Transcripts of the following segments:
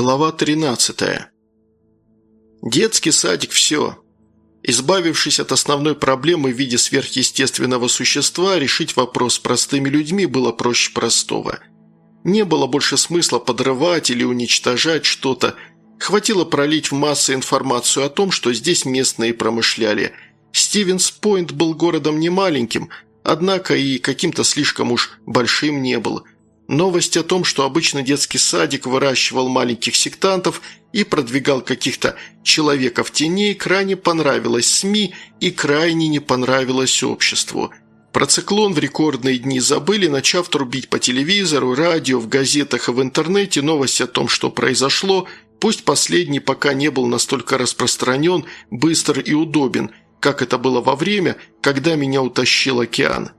Глава 13. Детский садик – все. Избавившись от основной проблемы в виде сверхъестественного существа, решить вопрос с простыми людьми было проще простого. Не было больше смысла подрывать или уничтожать что-то. Хватило пролить в массы информацию о том, что здесь местные промышляли. Стивенс-Пойнт был городом немаленьким, однако и каким-то слишком уж большим не был – Новость о том, что обычно детский садик выращивал маленьких сектантов и продвигал каких-то человеков теней, крайне понравилась СМИ и крайне не понравилась обществу. Про циклон в рекордные дни забыли, начав трубить по телевизору, радио, в газетах и в интернете новость о том, что произошло, пусть последний пока не был настолько распространен, быстр и удобен, как это было во время, когда меня утащил океан.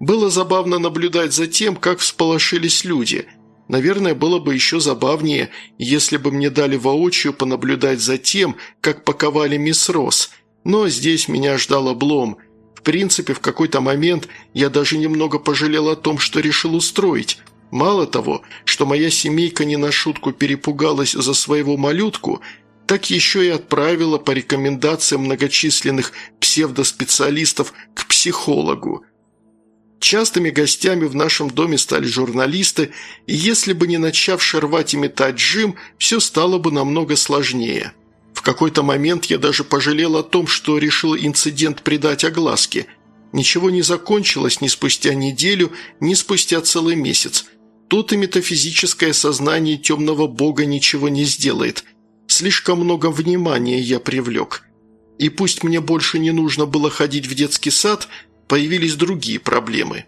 Было забавно наблюдать за тем, как всполошились люди. Наверное, было бы еще забавнее, если бы мне дали воочию понаблюдать за тем, как паковали мисс Росс. Но здесь меня ждал облом. В принципе, в какой-то момент я даже немного пожалел о том, что решил устроить. Мало того, что моя семейка не на шутку перепугалась за своего малютку, так еще и отправила по рекомендациям многочисленных псевдоспециалистов к психологу. Частыми гостями в нашем доме стали журналисты, и если бы не начавший рвать и метать Джим, все стало бы намного сложнее. В какой-то момент я даже пожалел о том, что решил инцидент придать огласке. Ничего не закончилось ни спустя неделю, ни спустя целый месяц. Тут и метафизическое сознание темного бога ничего не сделает. Слишком много внимания я привлек. И пусть мне больше не нужно было ходить в детский сад – появились другие проблемы.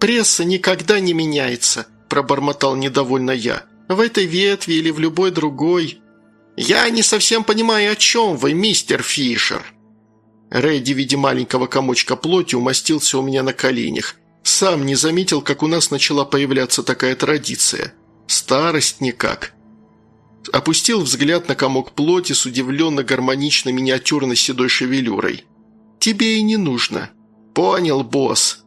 «Пресса никогда не меняется», – пробормотал недовольно я. «В этой ветви или в любой другой». «Я не совсем понимаю, о чем вы, мистер Фишер». Рэдди в виде маленького комочка плоти умостился у меня на коленях. Сам не заметил, как у нас начала появляться такая традиция. Старость никак. Опустил взгляд на комок плоти с удивленно гармонично миниатюрной седой шевелюрой. «Тебе и не нужно», «Понял, босс».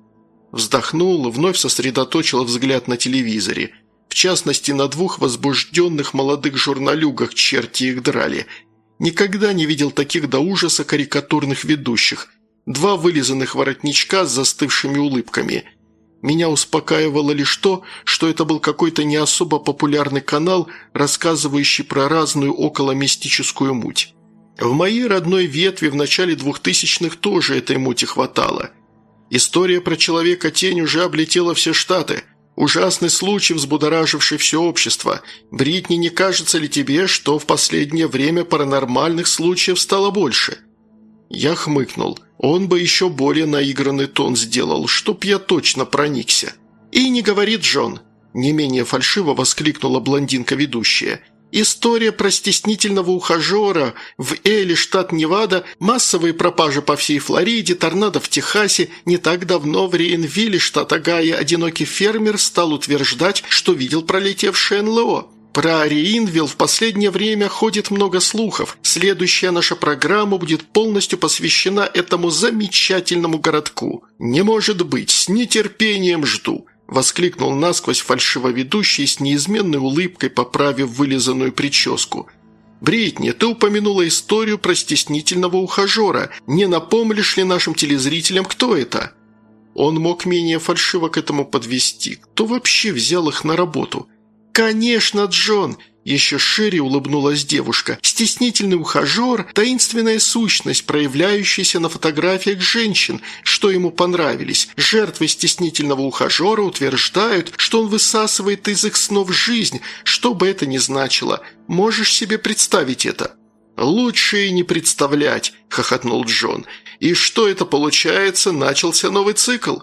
Вздохнул, вновь сосредоточил взгляд на телевизоре. В частности, на двух возбужденных молодых журналюгах черти их драли. Никогда не видел таких до ужаса карикатурных ведущих. Два вылизанных воротничка с застывшими улыбками. Меня успокаивало лишь то, что это был какой-то не особо популярный канал, рассказывающий про разную околомистическую муть. В моей родной ветви в начале двухтысячных тоже этой мути хватало. История про Человека-тень уже облетела все штаты. Ужасный случай, взбудораживший все общество. Бритни, не кажется ли тебе, что в последнее время паранормальных случаев стало больше?» Я хмыкнул. Он бы еще более наигранный тон сделал, чтоб я точно проникся. «И не говорит Джон», – не менее фальшиво воскликнула блондинка-ведущая – История про стеснительного ухажера в Элли, штат Невада, массовые пропажи по всей Флориде, торнадо в Техасе. Не так давно в Рейнвилле, штат Огайо, одинокий фермер стал утверждать, что видел пролетевшее НЛО. Про Рейнвилл в последнее время ходит много слухов. Следующая наша программа будет полностью посвящена этому замечательному городку. Не может быть, с нетерпением жду. Воскликнул насквозь фальшивоведущий с неизменной улыбкой, поправив вылизанную прическу. «Бритни, ты упомянула историю про стеснительного ухажера. Не напомнишь ли нашим телезрителям, кто это?» Он мог менее фальшиво к этому подвести. Кто вообще взял их на работу? «Конечно, Джон! Еще шире улыбнулась девушка. Стеснительный ухажер, таинственная сущность, проявляющаяся на фотографиях женщин, что ему понравились. Жертвы стеснительного ухажера утверждают, что он высасывает из их снов жизнь, что бы это ни значило. Можешь себе представить это?» «Лучше и не представлять», – хохотнул Джон. «И что это получается? Начался новый цикл?»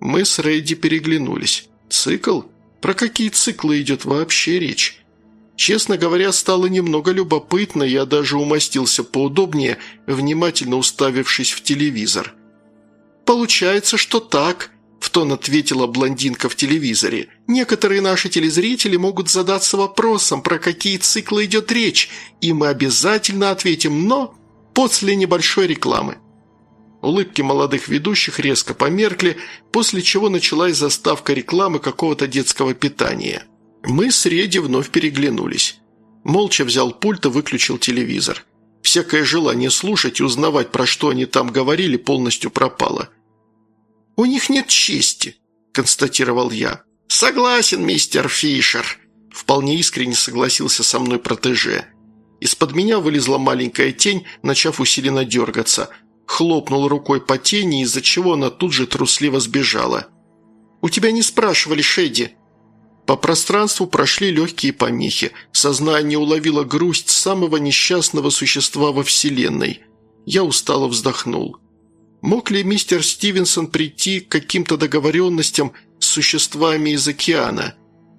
Мы с Рейди переглянулись. «Цикл? Про какие циклы идет вообще речь?» Честно говоря, стало немного любопытно, я даже умостился поудобнее, внимательно уставившись в телевизор. «Получается, что так», – в тон ответила блондинка в телевизоре. «Некоторые наши телезрители могут задаться вопросом, про какие циклы идет речь, и мы обязательно ответим «но» после небольшой рекламы». Улыбки молодых ведущих резко померкли, после чего началась заставка рекламы какого-то детского питания – мы с Реди вновь переглянулись. Молча взял пульт и выключил телевизор. Всякое желание слушать и узнавать, про что они там говорили, полностью пропало. «У них нет чести», – констатировал я. «Согласен, мистер Фишер», – вполне искренне согласился со мной протеже. Из-под меня вылезла маленькая тень, начав усиленно дергаться. Хлопнул рукой по тени, из-за чего она тут же трусливо сбежала. «У тебя не спрашивали, Шеди», по пространству прошли легкие помехи. Сознание уловило грусть самого несчастного существа во Вселенной. Я устало вздохнул. Мог ли мистер Стивенсон прийти к каким-то договоренностям с существами из океана?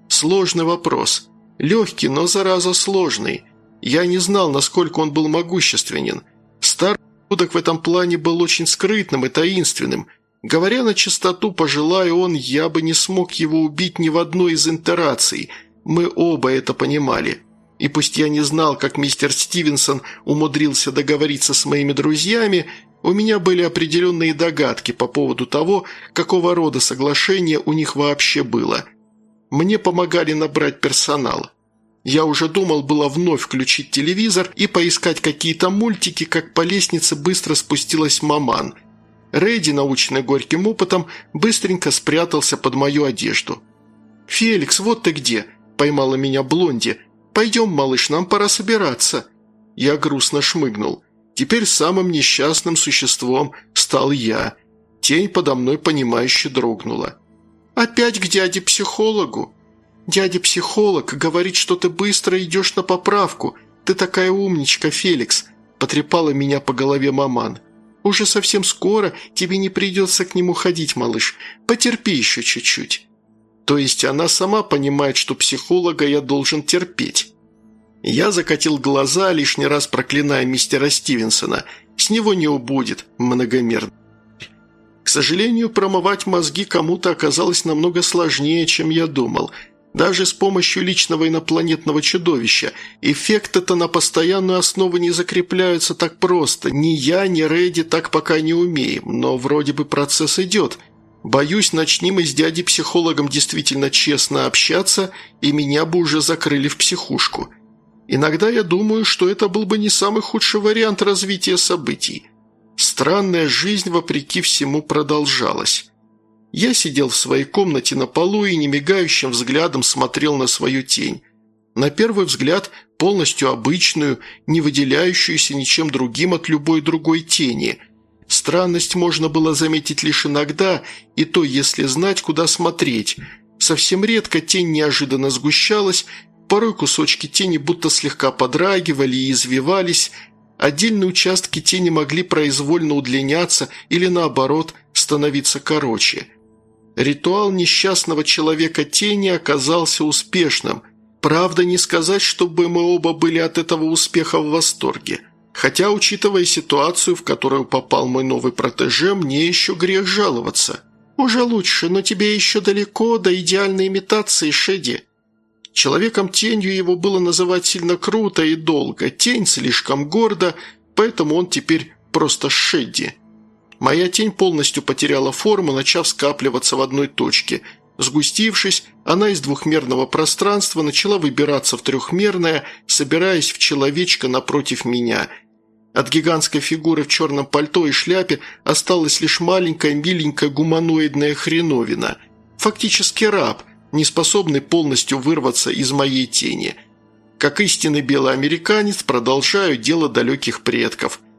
Сложный вопрос. Легкий, но зараза сложный. Я не знал, насколько он был могущественен. Старый в этом плане был очень скрытным и таинственным – Говоря на чистоту, пожелая он, я бы не смог его убить ни в одной из интераций. Мы оба это понимали. И пусть я не знал, как мистер Стивенсон умудрился договориться с моими друзьями, у меня были определенные догадки по поводу того, какого рода соглашение у них вообще было. Мне помогали набрать персонал. Я уже думал было вновь включить телевизор и поискать какие-то мультики, как по лестнице быстро спустилась маман – Рейди, наученный горьким опытом, быстренько спрятался под мою одежду. «Феликс, вот ты где!» – поймала меня Блонди. «Пойдем, малыш, нам пора собираться». Я грустно шмыгнул. Теперь самым несчастным существом стал я. Тень подо мной понимающе дрогнула. «Опять к дяде-психологу?» «Дядя-психолог говорит, что ты быстро идешь на поправку. Ты такая умничка, Феликс», – потрепала меня по голове маман. Уже совсем скоро тебе не придется к нему ходить, малыш. Потерпи еще чуть-чуть». То есть она сама понимает, что психолога я должен терпеть. Я закатил глаза, лишний раз проклиная мистера Стивенсона. С него не убудет, многомерно. К сожалению, промывать мозги кому-то оказалось намного сложнее, чем я думал – даже с помощью личного инопланетного чудовища. Эффекты-то на постоянную основу не закрепляются так просто. Ни я, ни Рэдди так пока не умеем, но вроде бы процесс идет. Боюсь, начнем мы с дядей-психологом действительно честно общаться, и меня бы уже закрыли в психушку. Иногда я думаю, что это был бы не самый худший вариант развития событий. Странная жизнь, вопреки всему, продолжалась. Я сидел в своей комнате на полу и немигающим взглядом смотрел на свою тень. На первый взгляд полностью обычную, не выделяющуюся ничем другим от любой другой тени. Странность можно было заметить лишь иногда, и то, если знать, куда смотреть. Совсем редко тень неожиданно сгущалась, порой кусочки тени будто слегка подрагивали и извивались, отдельные участки тени могли произвольно удлиняться или, наоборот, становиться короче – Ритуал несчастного человека тени оказался успешным. Правда, не сказать, чтобы мы оба были от этого успеха в восторге. Хотя, учитывая ситуацию, в которую попал мой новый протеже, мне еще грех жаловаться. Уже лучше, но тебе еще далеко до идеальной имитации Шеди. Человеком-тенью его было называть сильно круто и долго, тень слишком гордо, поэтому он теперь просто Шедди. Моя тень полностью потеряла форму, начав скапливаться в одной точке. Сгустившись, она из двухмерного пространства начала выбираться в трехмерное, собираясь в человечка напротив меня. От гигантской фигуры в черном пальто и шляпе осталась лишь маленькая миленькая гуманоидная хреновина. Фактически раб, не способный полностью вырваться из моей тени. Как истинный белый американец, продолжаю дело далеких предков –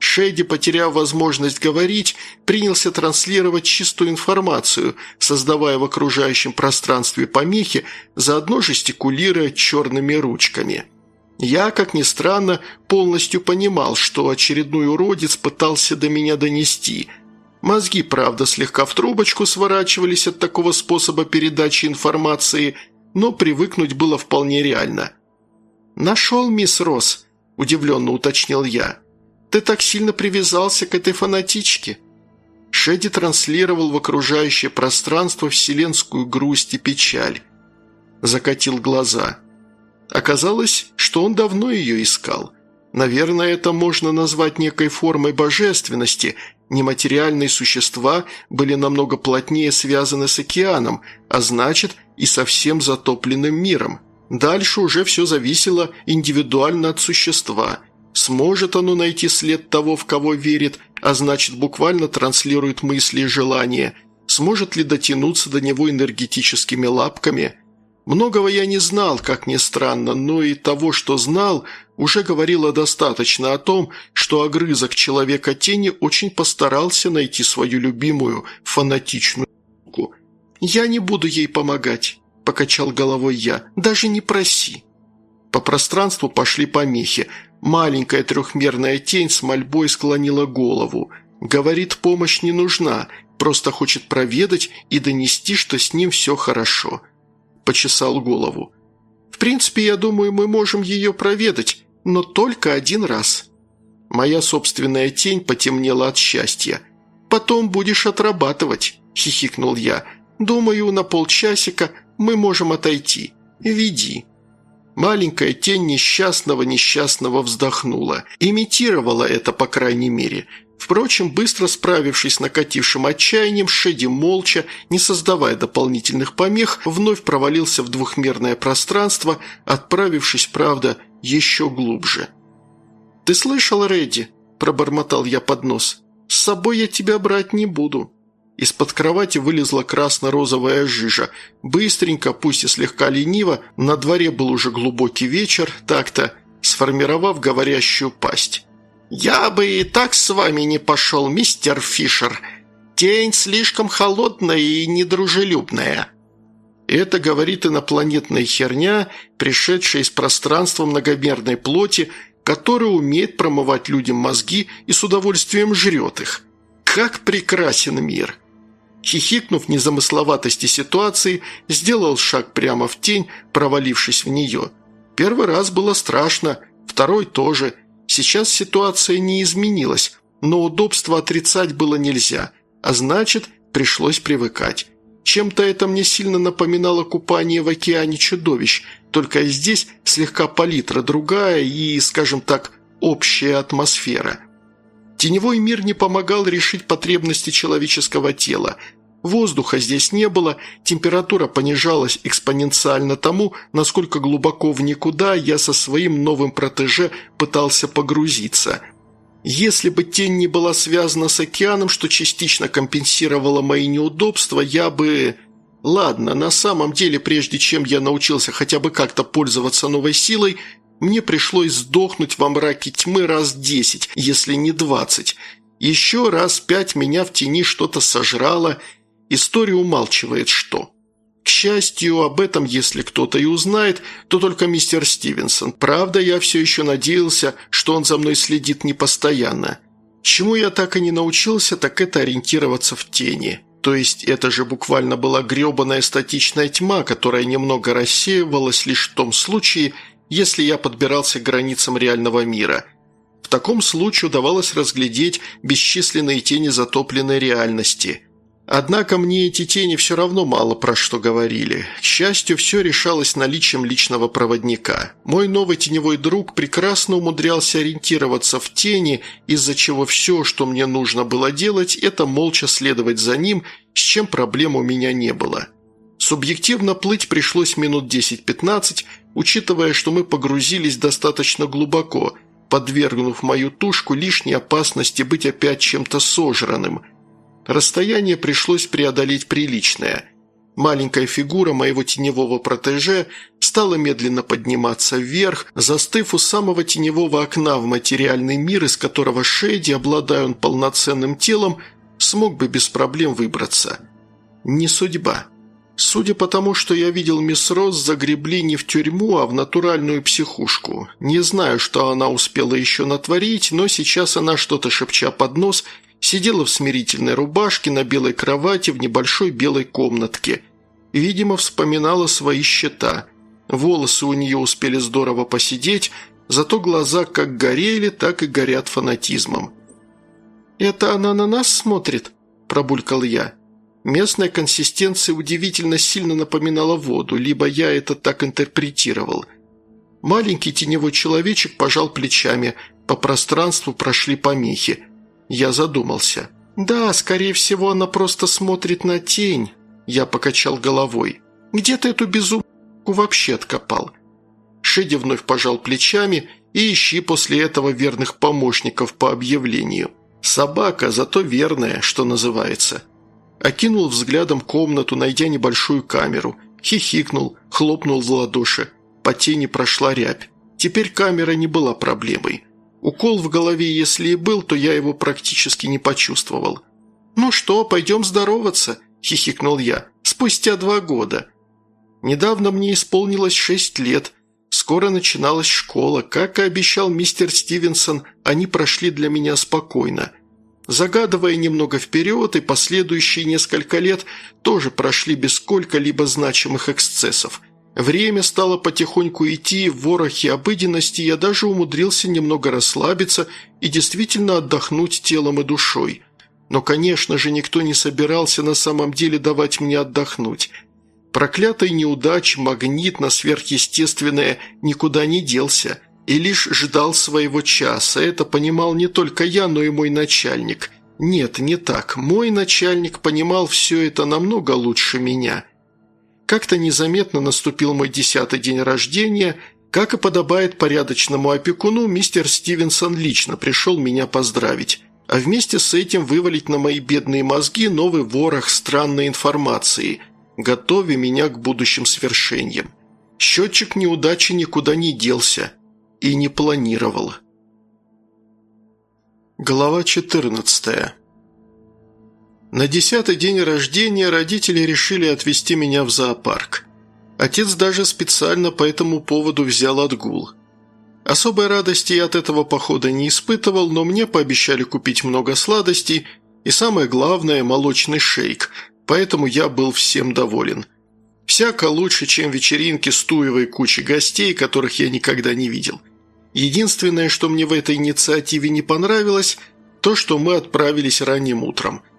Шейди, потеряв возможность говорить, принялся транслировать чистую информацию, создавая в окружающем пространстве помехи, заодно жестикулируя черными ручками. Я, как ни странно, полностью понимал, что очередной уродец пытался до меня донести. Мозги, правда, слегка в трубочку сворачивались от такого способа передачи информации, но привыкнуть было вполне реально. «Нашел, мисс Росс», – удивленно уточнил я. Ты так сильно привязался к этой фанатичке». Шеди транслировал в окружающее пространство вселенскую грусть и печаль. Закатил глаза. Оказалось, что он давно ее искал. Наверное, это можно назвать некой формой божественности. Нематериальные существа были намного плотнее связаны с океаном, а значит и со всем затопленным миром. Дальше уже все зависело индивидуально от существа. Сможет оно найти след того, в кого верит, а значит буквально транслирует мысли и желания. Сможет ли дотянуться до него энергетическими лапками? Многого я не знал, как ни странно, но и того, что знал, уже говорило достаточно о том, что огрызок человека-тени очень постарался найти свою любимую фанатичную руку. «Я не буду ей помогать», – покачал головой я, – «даже не проси». По пространству пошли помехи. Маленькая трехмерная тень с мольбой склонила голову. Говорит, помощь не нужна, просто хочет проведать и донести, что с ним все хорошо. Почесал голову. В принципе, я думаю, мы можем ее проведать, но только один раз. Моя собственная тень потемнела от счастья. «Потом будешь отрабатывать», – хихикнул я. «Думаю, на полчасика мы можем отойти. Веди». Маленькая тень несчастного-несчастного вздохнула. Имитировала это, по крайней мере. Впрочем, быстро справившись с накатившим отчаянием, Шеди молча, не создавая дополнительных помех, вновь провалился в двухмерное пространство, отправившись, правда, еще глубже. «Ты слышал, Редди?» – пробормотал я под нос. «С собой я тебя брать не буду». Из-под кровати вылезла красно-розовая жижа. Быстренько, пусть и слегка лениво, на дворе был уже глубокий вечер, так-то, сформировав говорящую пасть. «Я бы и так с вами не пошел, мистер Фишер. Тень слишком холодная и недружелюбная». Это говорит инопланетная херня, пришедшая из пространства многомерной плоти, которая умеет промывать людям мозги и с удовольствием жрет их. Как прекрасен мир! Хихикнув незамысловатости ситуации, сделал шаг прямо в тень, провалившись в нее. Первый раз было страшно, второй тоже. Сейчас ситуация не изменилась, но удобства отрицать было нельзя, а значит, пришлось привыкать. Чем-то это мне сильно напоминало купание в океане чудовищ, только здесь слегка палитра другая и, скажем так, общая атмосфера – Теневой мир не помогал решить потребности человеческого тела. Воздуха здесь не было, температура понижалась экспоненциально тому, насколько глубоко в никуда я со своим новым протеже пытался погрузиться. Если бы тень не была связана с океаном, что частично компенсировало мои неудобства, я бы... Ладно, на самом деле, прежде чем я научился хотя бы как-то пользоваться новой силой, мне пришлось сдохнуть во мраке тьмы раз десять, если не двадцать. Еще раз пять меня в тени что-то сожрало. История умалчивает что. К счастью, об этом, если кто-то и узнает, то только мистер Стивенсон. Правда, я все еще надеялся, что он за мной следит не постоянно. Чему я так и не научился, так это ориентироваться в тени. То есть это же буквально была гребаная статичная тьма, которая немного рассеивалась лишь в том случае, если я подбирался к границам реального мира. В таком случае удавалось разглядеть бесчисленные тени затопленной реальности. Однако мне эти тени все равно мало про что говорили. К счастью, все решалось наличием личного проводника. Мой новый теневой друг прекрасно умудрялся ориентироваться в тени, из-за чего все, что мне нужно было делать, это молча следовать за ним, с чем проблем у меня не было. Субъективно плыть пришлось минут 10-15, учитывая, что мы погрузились достаточно глубоко, подвергнув мою тушку лишней опасности быть опять чем-то сожранным. Расстояние пришлось преодолеть приличное. Маленькая фигура моего теневого протеже стала медленно подниматься вверх, застыв у самого теневого окна в материальный мир, из которого Шейди, обладая он полноценным телом, смог бы без проблем выбраться. Не судьба. Судя по тому, что я видел мисс Росс, загребли не в тюрьму, а в натуральную психушку. Не знаю, что она успела еще натворить, но сейчас она, что-то шепча под нос, сидела в смирительной рубашке на белой кровати в небольшой белой комнатке. Видимо, вспоминала свои счета. Волосы у нее успели здорово посидеть, зато глаза как горели, так и горят фанатизмом. «Это она на нас смотрит?» – пробулькал я. Местная консистенция удивительно сильно напоминала воду, либо я это так интерпретировал. Маленький теневой человечек пожал плечами, по пространству прошли помехи. Я задумался. «Да, скорее всего, она просто смотрит на тень», – я покачал головой. «Где ты эту безумку вообще откопал? Шеди вновь пожал плечами и ищи после этого верных помощников по объявлению. Собака, зато верная, что называется. Окинул взглядом комнату, найдя небольшую камеру. Хихикнул, хлопнул в ладоши. По тени прошла рябь. Теперь камера не была проблемой. Укол в голове, если и был, то я его практически не почувствовал. «Ну что, пойдем здороваться?» – хихикнул я. «Спустя два года». Недавно мне исполнилось шесть лет. Скоро начиналась школа. Как и обещал мистер Стивенсон, они прошли для меня спокойно. Загадывая немного вперед, и последующие несколько лет тоже прошли без сколько-либо значимых эксцессов – Время стало потихоньку идти в ворохе обыденности, я даже умудрился немного расслабиться и действительно отдохнуть телом и душой. Но, конечно же, никто не собирался на самом деле давать мне отдохнуть. Проклятый неудач, магнит на сверхъестественное никуда не делся и лишь ждал своего часа. Это понимал не только я, но и мой начальник. Нет, не так. Мой начальник понимал все это намного лучше меня – как-то незаметно наступил мой десятый день рождения. Как и подобает порядочному опекуну, мистер Стивенсон лично пришел меня поздравить. А вместе с этим вывалить на мои бедные мозги новый ворох странной информации, готовя меня к будущим свершениям. Счетчик неудачи никуда не делся и не планировал. Глава четырнадцатая. На десятый день рождения родители решили отвезти меня в зоопарк. Отец даже специально по этому поводу взял отгул. Особой радости я от этого похода не испытывал, но мне пообещали купить много сладостей и, самое главное, молочный шейк, поэтому я был всем доволен. Всяко лучше, чем вечеринки с туевой кучей гостей, которых я никогда не видел. Единственное, что мне в этой инициативе не понравилось, то, что мы отправились ранним утром –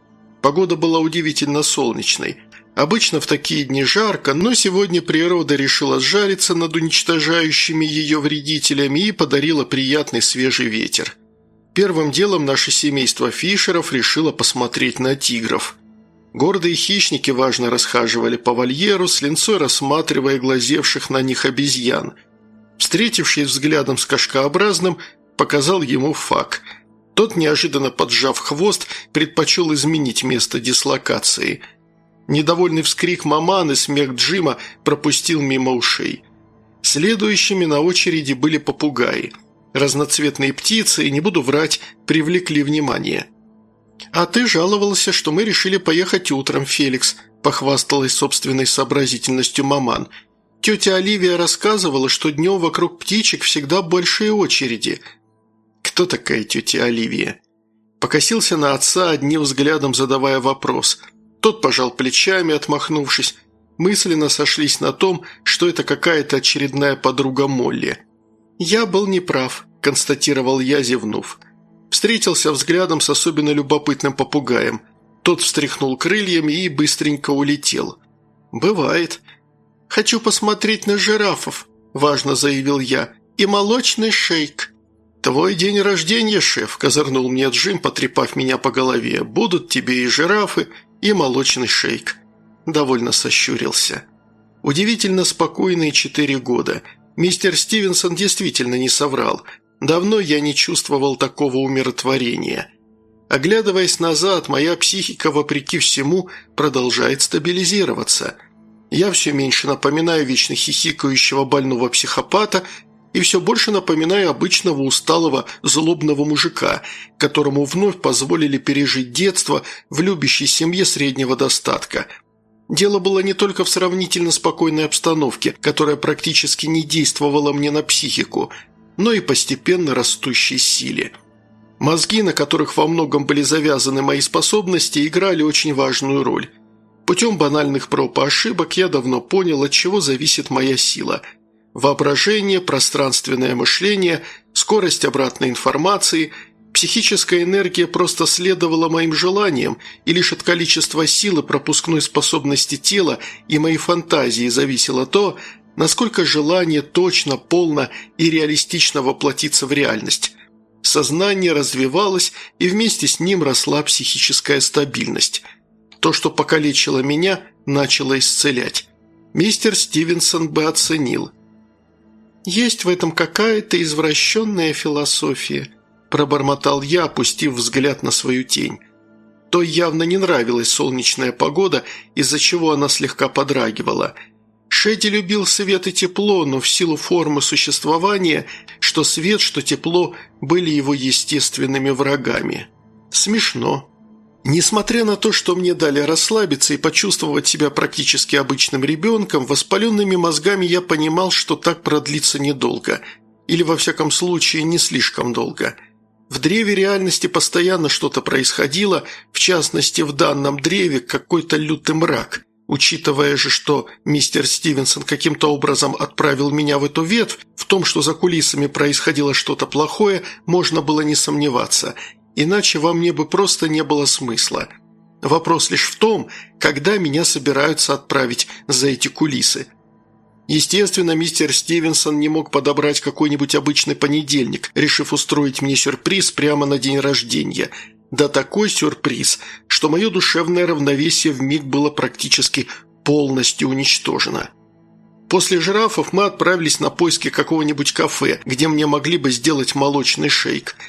Погода была удивительно солнечной. Обычно в такие дни жарко, но сегодня природа решила сжариться над уничтожающими ее вредителями и подарила приятный свежий ветер. Первым делом наше семейство Фишеров решило посмотреть на тигров. Гордые хищники важно расхаживали по вольеру, с линцой рассматривая глазевших на них обезьян. Встретившись взглядом с кашкообразным, показал ему фак – тот, неожиданно поджав хвост, предпочел изменить место дислокации. Недовольный вскрик маман и смех Джима пропустил мимо ушей. Следующими на очереди были попугаи. Разноцветные птицы, и не буду врать, привлекли внимание. «А ты жаловался, что мы решили поехать утром, Феликс», – похвасталась собственной сообразительностью маман. «Тетя Оливия рассказывала, что днем вокруг птичек всегда большие очереди. Кто такая тетя Оливия? Покосился на отца, одним взглядом задавая вопрос. Тот пожал плечами, отмахнувшись. Мысленно сошлись на том, что это какая-то очередная подруга Молли. «Я был неправ», – констатировал я, зевнув. Встретился взглядом с особенно любопытным попугаем. Тот встряхнул крыльями и быстренько улетел. «Бывает. Хочу посмотреть на жирафов», – важно заявил я, – «и молочный шейк». «Твой день рождения, шеф», – козырнул мне Джим, потрепав меня по голове. «Будут тебе и жирафы, и молочный шейк». Довольно сощурился. Удивительно спокойные четыре года. Мистер Стивенсон действительно не соврал. Давно я не чувствовал такого умиротворения. Оглядываясь назад, моя психика, вопреки всему, продолжает стабилизироваться. Я все меньше напоминаю вечно хихикающего больного психопата и все больше напоминаю обычного усталого злобного мужика, которому вновь позволили пережить детство в любящей семье среднего достатка. Дело было не только в сравнительно спокойной обстановке, которая практически не действовала мне на психику, но и постепенно растущей силе. Мозги, на которых во многом были завязаны мои способности, играли очень важную роль. Путем банальных проб и ошибок я давно понял, от чего зависит моя сила – Воображение, пространственное мышление, скорость обратной информации, психическая энергия просто следовала моим желаниям, и лишь от количества силы пропускной способности тела и моей фантазии зависело то, насколько желание точно, полно и реалистично воплотиться в реальность. Сознание развивалось, и вместе с ним росла психическая стабильность. То, что покалечило меня, начало исцелять. Мистер Стивенсон бы оценил – «Есть в этом какая-то извращенная философия», – пробормотал я, опустив взгляд на свою тень. Той явно не нравилась солнечная погода, из-за чего она слегка подрагивала. Шеди любил свет и тепло, но в силу формы существования, что свет, что тепло были его естественными врагами. Смешно. Несмотря на то, что мне дали расслабиться и почувствовать себя практически обычным ребенком, воспаленными мозгами я понимал, что так продлится недолго. Или, во всяком случае, не слишком долго. В древе реальности постоянно что-то происходило, в частности, в данном древе какой-то лютый мрак. Учитывая же, что мистер Стивенсон каким-то образом отправил меня в эту ветвь, в том, что за кулисами происходило что-то плохое, можно было не сомневаться – Иначе во мне бы просто не было смысла. Вопрос лишь в том, когда меня собираются отправить за эти кулисы. Естественно, мистер Стивенсон не мог подобрать какой-нибудь обычный понедельник, решив устроить мне сюрприз прямо на день рождения. Да такой сюрприз, что мое душевное равновесие в миг было практически полностью уничтожено. После жирафов мы отправились на поиски какого-нибудь кафе, где мне могли бы сделать молочный шейк –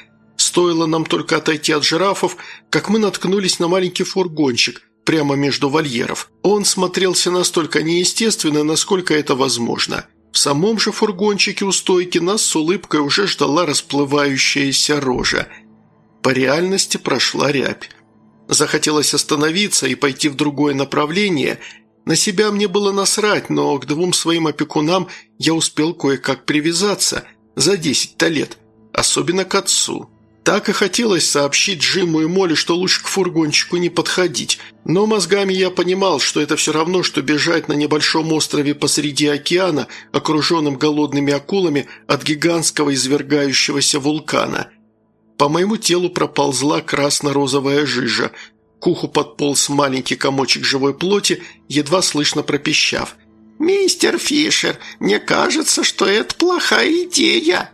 Стоило нам только отойти от жирафов, как мы наткнулись на маленький фургончик прямо между вольеров. Он смотрелся настолько неестественно, насколько это возможно. В самом же фургончике у стойки нас с улыбкой уже ждала расплывающаяся рожа. По реальности прошла рябь. Захотелось остановиться и пойти в другое направление. На себя мне было насрать, но к двум своим опекунам я успел кое-как привязаться за десять-то лет, особенно к отцу. Так и хотелось сообщить Джиму и Молли, что лучше к фургончику не подходить. Но мозгами я понимал, что это все равно, что бежать на небольшом острове посреди океана, окруженном голодными акулами от гигантского извергающегося вулкана. По моему телу проползла красно-розовая жижа. К уху подполз маленький комочек живой плоти, едва слышно пропищав. «Мистер Фишер, мне кажется, что это плохая идея».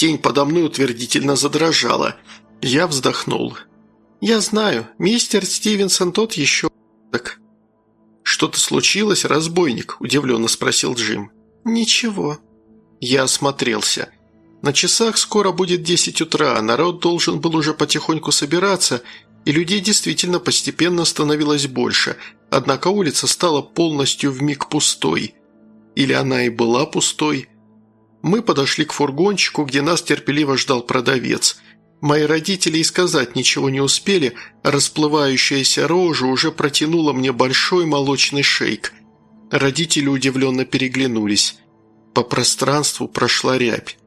Тень подо мной утвердительно задрожала. Я вздохнул. «Я знаю, мистер Стивенсон тот еще так». «Что-то случилось, разбойник?» – удивленно спросил Джим. «Ничего». Я осмотрелся. На часах скоро будет десять утра, народ должен был уже потихоньку собираться, и людей действительно постепенно становилось больше, однако улица стала полностью вмиг пустой. Или она и была пустой – мы подошли к фургончику, где нас терпеливо ждал продавец. Мои родители и сказать ничего не успели, а расплывающаяся рожа уже протянула мне большой молочный шейк. Родители удивленно переглянулись. По пространству прошла рябь.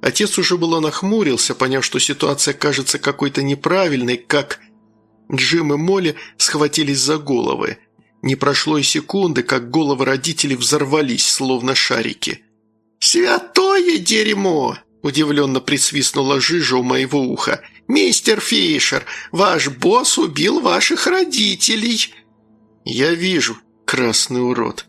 Отец уже было нахмурился, поняв, что ситуация кажется какой-то неправильной, как... Джим и Молли схватились за головы. Не прошло и секунды, как головы родителей взорвались, словно шарики – «Святое дерьмо!» – удивленно присвистнула Жижа у моего уха. «Мистер Фишер, ваш босс убил ваших родителей!» «Я вижу, красный урод!»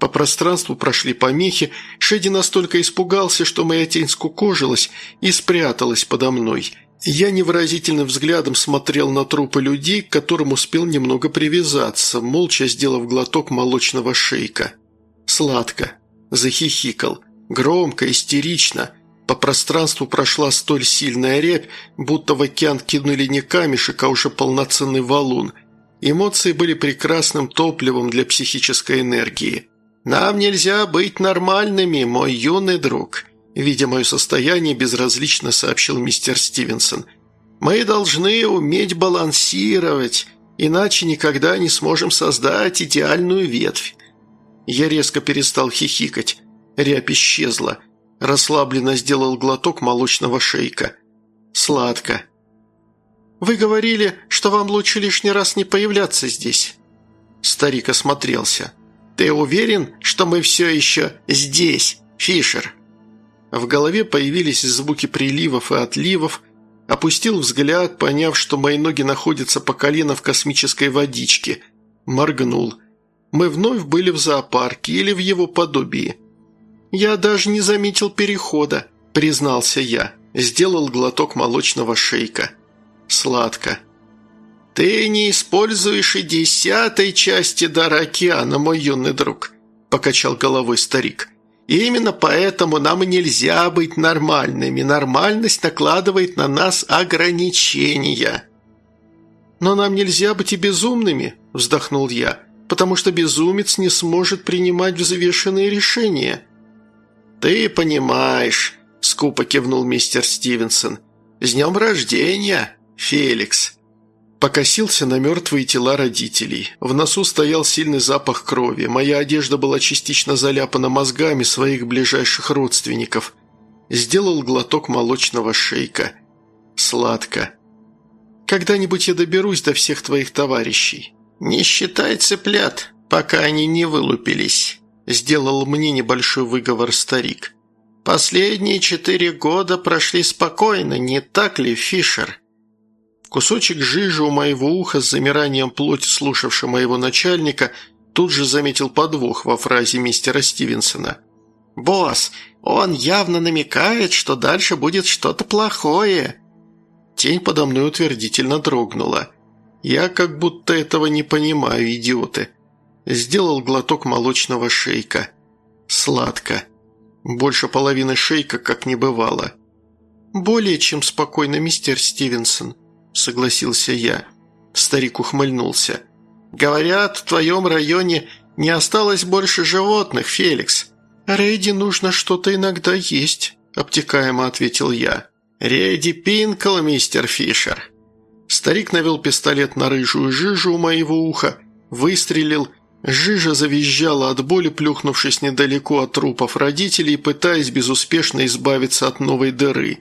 По пространству прошли помехи, Шеди настолько испугался, что моя тень скукожилась и спряталась подо мной. Я невыразительным взглядом смотрел на трупы людей, к которым успел немного привязаться, молча сделав глоток молочного шейка. Сладко. Захихикал. Громко, истерично. По пространству прошла столь сильная рябь, будто в океан кинули не камешек, а уже полноценный валун. Эмоции были прекрасным топливом для психической энергии. «Нам нельзя быть нормальными, мой юный друг», видя мое состояние, безразлично сообщил мистер Стивенсон. «Мы должны уметь балансировать, иначе никогда не сможем создать идеальную ветвь». Я резко перестал хихикать. Рябь исчезла. Расслабленно сделал глоток молочного шейка. Сладко. «Вы говорили, что вам лучше лишний раз не появляться здесь». Старик осмотрелся. «Ты уверен, что мы все еще здесь, Фишер?» В голове появились звуки приливов и отливов, опустил взгляд, поняв, что мои ноги находятся по колено в космической водичке. Моргнул. Мы вновь были в зоопарке или в его подобии. «Я даже не заметил перехода», – признался я. Сделал глоток молочного шейка. «Сладко». «Ты не используешь и десятой части дара океана, мой юный друг», – покачал головой старик. И именно поэтому нам нельзя быть нормальными. Нормальность накладывает на нас ограничения». «Но нам нельзя быть и безумными», – вздохнул я, «потому что безумец не сможет принимать взвешенные решения». «Ты понимаешь», – скупо кивнул мистер Стивенсон. «С днем рождения, Феликс!» Покосился на мертвые тела родителей. В носу стоял сильный запах крови. Моя одежда была частично заляпана мозгами своих ближайших родственников. Сделал глоток молочного шейка. Сладко. Когда-нибудь я доберусь до всех твоих товарищей. Не считай цыплят, пока они не вылупились. Сделал мне небольшой выговор старик. «Последние четыре года прошли спокойно, не так ли, Фишер?» Кусочек жижи у моего уха с замиранием плоти, слушавшего моего начальника, тут же заметил подвох во фразе мистера Стивенсона. «Босс, он явно намекает, что дальше будет что-то плохое». Тень подо мной утвердительно дрогнула. «Я как будто этого не понимаю, идиоты». Сделал глоток молочного шейка. Сладко. Больше половины шейка как не бывало. «Более чем спокойно, мистер Стивенсон», – согласился я. Старик ухмыльнулся. «Говорят, в твоем районе не осталось больше животных, Феликс». «Рейди нужно что-то иногда есть», – обтекаемо ответил я. «Рейди Пинкл, мистер Фишер». Старик навел пистолет на рыжую жижу у моего уха, выстрелил – Жижа завизжала от боли, плюхнувшись недалеко от трупов родителей, пытаясь безуспешно избавиться от новой дыры.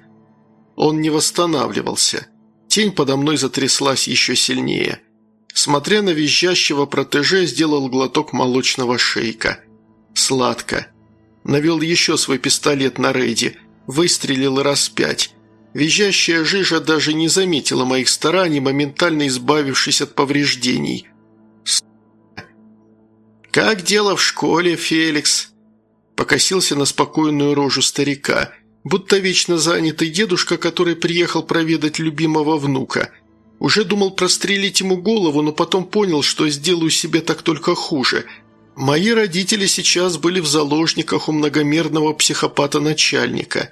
Он не восстанавливался. Тень подо мной затряслась еще сильнее. Смотря на визжащего протеже, сделал глоток молочного шейка. Сладко. Навел еще свой пистолет на рейде, выстрелил раз пять. Визжащая жижа даже не заметила моих стараний, моментально избавившись от повреждений – «Как дело в школе, Феликс?» Покосился на спокойную рожу старика, будто вечно занятый дедушка, который приехал проведать любимого внука. Уже думал прострелить ему голову, но потом понял, что сделаю себе так только хуже. Мои родители сейчас были в заложниках у многомерного психопата-начальника.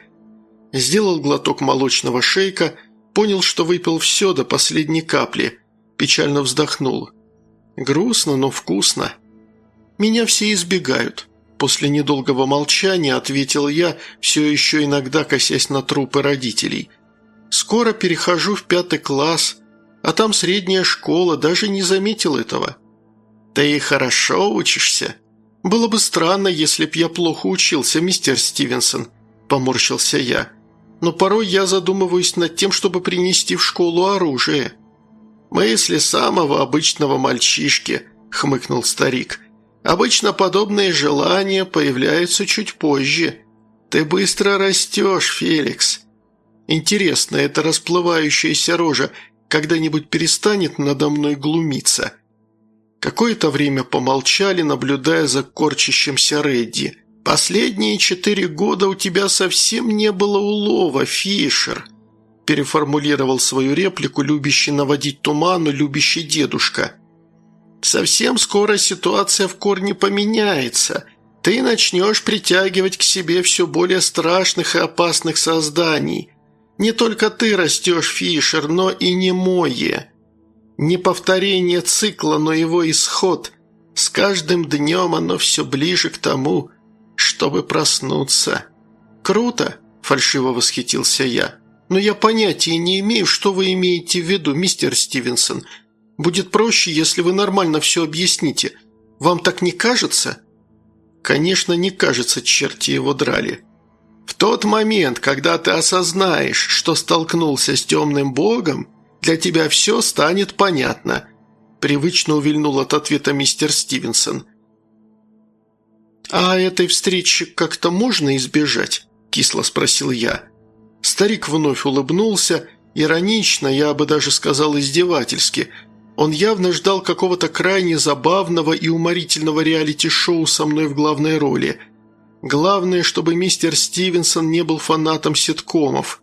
Сделал глоток молочного шейка, понял, что выпил все до последней капли. Печально вздохнул. «Грустно, но вкусно». «Меня все избегают», – после недолгого молчания ответил я, все еще иногда косясь на трупы родителей. «Скоро перехожу в пятый класс, а там средняя школа, даже не заметил этого». «Ты хорошо учишься?» «Было бы странно, если б я плохо учился, мистер Стивенсон», – поморщился я. «Но порой я задумываюсь над тем, чтобы принести в школу оружие». «Мысли самого обычного мальчишки», – хмыкнул старик. Обычно подобные желания появляются чуть позже. Ты быстро растешь, Феликс. Интересно, эта расплывающаяся рожа когда-нибудь перестанет надо мной глумиться?» Какое-то время помолчали, наблюдая за корчащимся Редди. «Последние четыре года у тебя совсем не было улова, Фишер», переформулировал свою реплику любящий наводить туману любящий дедушка. Совсем скоро ситуация в корне поменяется. Ты начнешь притягивать к себе все более страшных и опасных созданий. Не только ты растешь, Фишер, но и немое. Не повторение цикла, но его исход. С каждым днем оно все ближе к тому, чтобы проснуться. «Круто!» – фальшиво восхитился я. «Но я понятия не имею, что вы имеете в виду, мистер Стивенсон. Будет проще, если вы нормально все объясните. Вам так не кажется?» «Конечно, не кажется, черти его драли. В тот момент, когда ты осознаешь, что столкнулся с темным богом, для тебя все станет понятно», привычно увильнул от ответа мистер Стивенсон. «А этой встречи как-то можно избежать?» – кисло спросил я. Старик вновь улыбнулся, иронично, я бы даже сказал издевательски – он явно ждал какого-то крайне забавного и уморительного реалити-шоу со мной в главной роли. Главное, чтобы мистер Стивенсон не был фанатом ситкомов.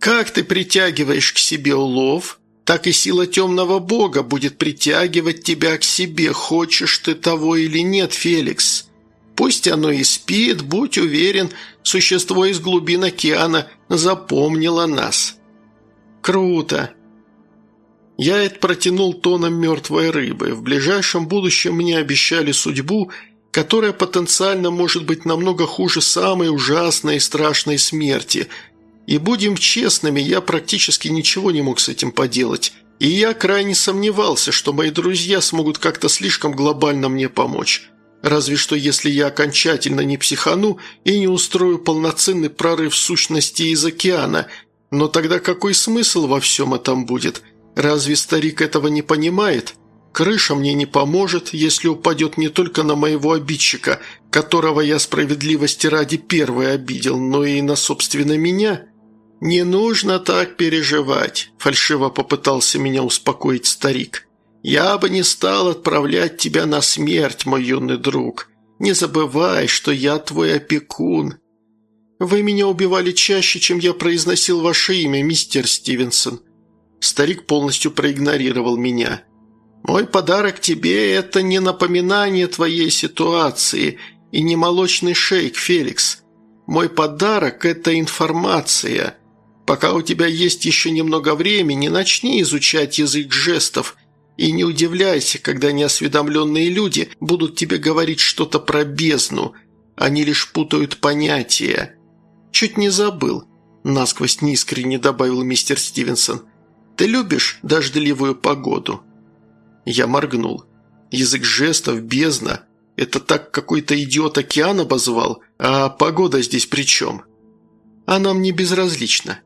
«Как ты притягиваешь к себе улов, так и сила темного бога будет притягивать тебя к себе, хочешь ты того или нет, Феликс. Пусть оно и спит, будь уверен, существо из глубин океана запомнило нас». «Круто!» Я это протянул тоном мертвой рыбы. В ближайшем будущем мне обещали судьбу, которая потенциально может быть намного хуже самой ужасной и страшной смерти. И будем честными, я практически ничего не мог с этим поделать. И я крайне сомневался, что мои друзья смогут как-то слишком глобально мне помочь. Разве что если я окончательно не психану и не устрою полноценный прорыв сущности из океана. Но тогда какой смысл во всем этом будет – Разве старик этого не понимает? Крыша мне не поможет, если упадет не только на моего обидчика, которого я справедливости ради первый обидел, но и на, собственно, меня. «Не нужно так переживать», – фальшиво попытался меня успокоить старик. «Я бы не стал отправлять тебя на смерть, мой юный друг. Не забывай, что я твой опекун». «Вы меня убивали чаще, чем я произносил ваше имя, мистер Стивенсон», Старик полностью проигнорировал меня. «Мой подарок тебе – это не напоминание твоей ситуации и не молочный шейк, Феликс. Мой подарок – это информация. Пока у тебя есть еще немного времени, начни изучать язык жестов и не удивляйся, когда неосведомленные люди будут тебе говорить что-то про бездну. Они лишь путают понятия. Чуть не забыл», – насквозь неискренне добавил мистер Стивенсон – ты любишь дождливую погоду?» Я моргнул. Язык жестов, бездна. Это так какой-то идиот океан обозвал, а погода здесь при чем? Она мне безразлична.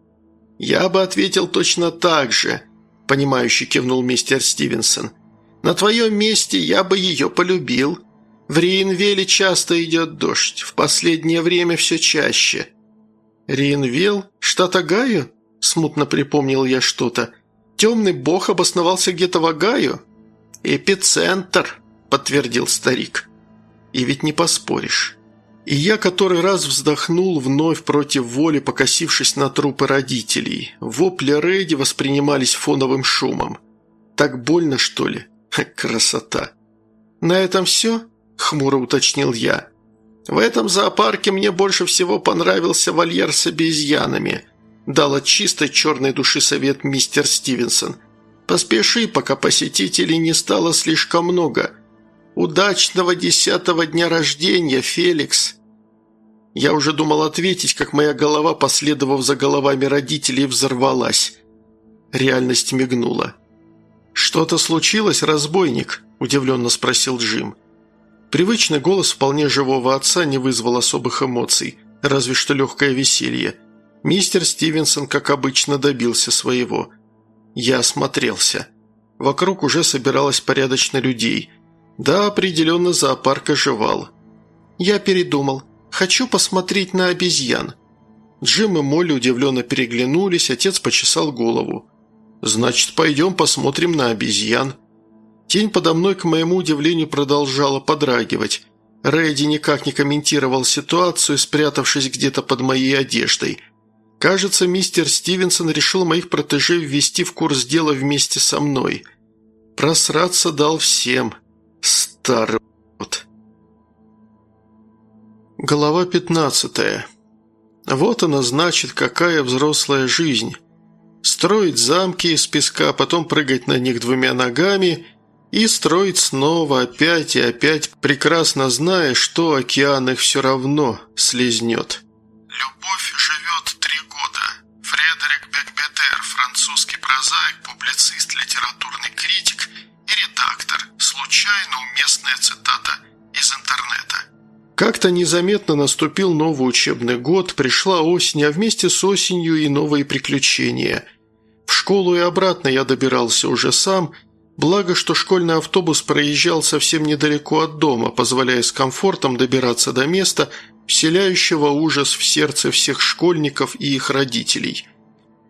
Я бы ответил точно так же, понимающе кивнул мистер Стивенсон. На твоем месте я бы ее полюбил. В Рейнвеле часто идет дождь, в последнее время все чаще. Рейнвел? Штат Огайо? Смутно припомнил я что-то. Темный бог обосновался где-то в Огайо?» «Эпицентр», – подтвердил старик. «И ведь не поспоришь». И я который раз вздохнул вновь против воли, покосившись на трупы родителей. Вопли Рэйди воспринимались фоновым шумом. Так больно, что ли? Красота. «На этом все?» – хмуро уточнил я. «В этом зоопарке мне больше всего понравился вольер с обезьянами дал от чистой черной души совет мистер Стивенсон. «Поспеши, пока посетителей не стало слишком много. Удачного десятого дня рождения, Феликс!» Я уже думал ответить, как моя голова, последовав за головами родителей, взорвалась. Реальность мигнула. «Что-то случилось, разбойник?» – удивленно спросил Джим. Привычный голос вполне живого отца не вызвал особых эмоций, разве что легкое веселье – Мистер Стивенсон, как обычно, добился своего. Я осмотрелся. Вокруг уже собиралось порядочно людей. Да, определенно зоопарк оживал. Я передумал. Хочу посмотреть на обезьян. Джим и Молли удивленно переглянулись, отец почесал голову. «Значит, пойдем посмотрим на обезьян». Тень подо мной, к моему удивлению, продолжала подрагивать. Рэдди никак не комментировал ситуацию, спрятавшись где-то под моей одеждой – Кажется, мистер Стивенсон решил моих протеже ввести в курс дела вместе со мной. Просраться дал всем. Старый вот. Глава пятнадцатая. Вот она значит, какая взрослая жизнь. Строить замки из песка, потом прыгать на них двумя ногами и строить снова опять и опять, прекрасно зная, что океан их все равно слезнет. Любовь три Фредерик Бекбедер, французский прозаик, публицист, литературный критик и редактор. Случайно уместная цитата из интернета. Как-то незаметно наступил новый учебный год, пришла осень, а вместе с осенью и новые приключения. В школу и обратно я добирался уже сам, благо, что школьный автобус проезжал совсем недалеко от дома, позволяя с комфортом добираться до места, вселяющего ужас в сердце всех школьников и их родителей.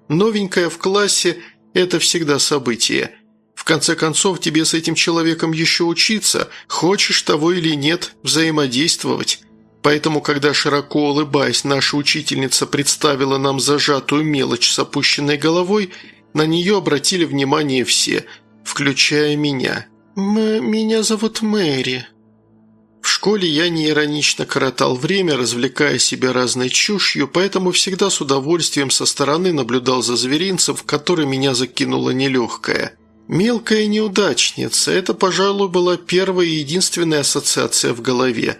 Новенькая в классе – это всегда событие. В конце концов, тебе с этим человеком еще учиться, хочешь того или нет, взаимодействовать. Поэтому, когда широко улыбаясь, наша учительница представила нам зажатую мелочь с опущенной головой, на нее обратили внимание все, включая меня. «М «Меня зовут Мэри», школе я неиронично коротал время, развлекая себя разной чушью, поэтому всегда с удовольствием со стороны наблюдал за зверинцем, в который меня закинула нелегкая. Мелкая неудачница – это, пожалуй, была первая и единственная ассоциация в голове.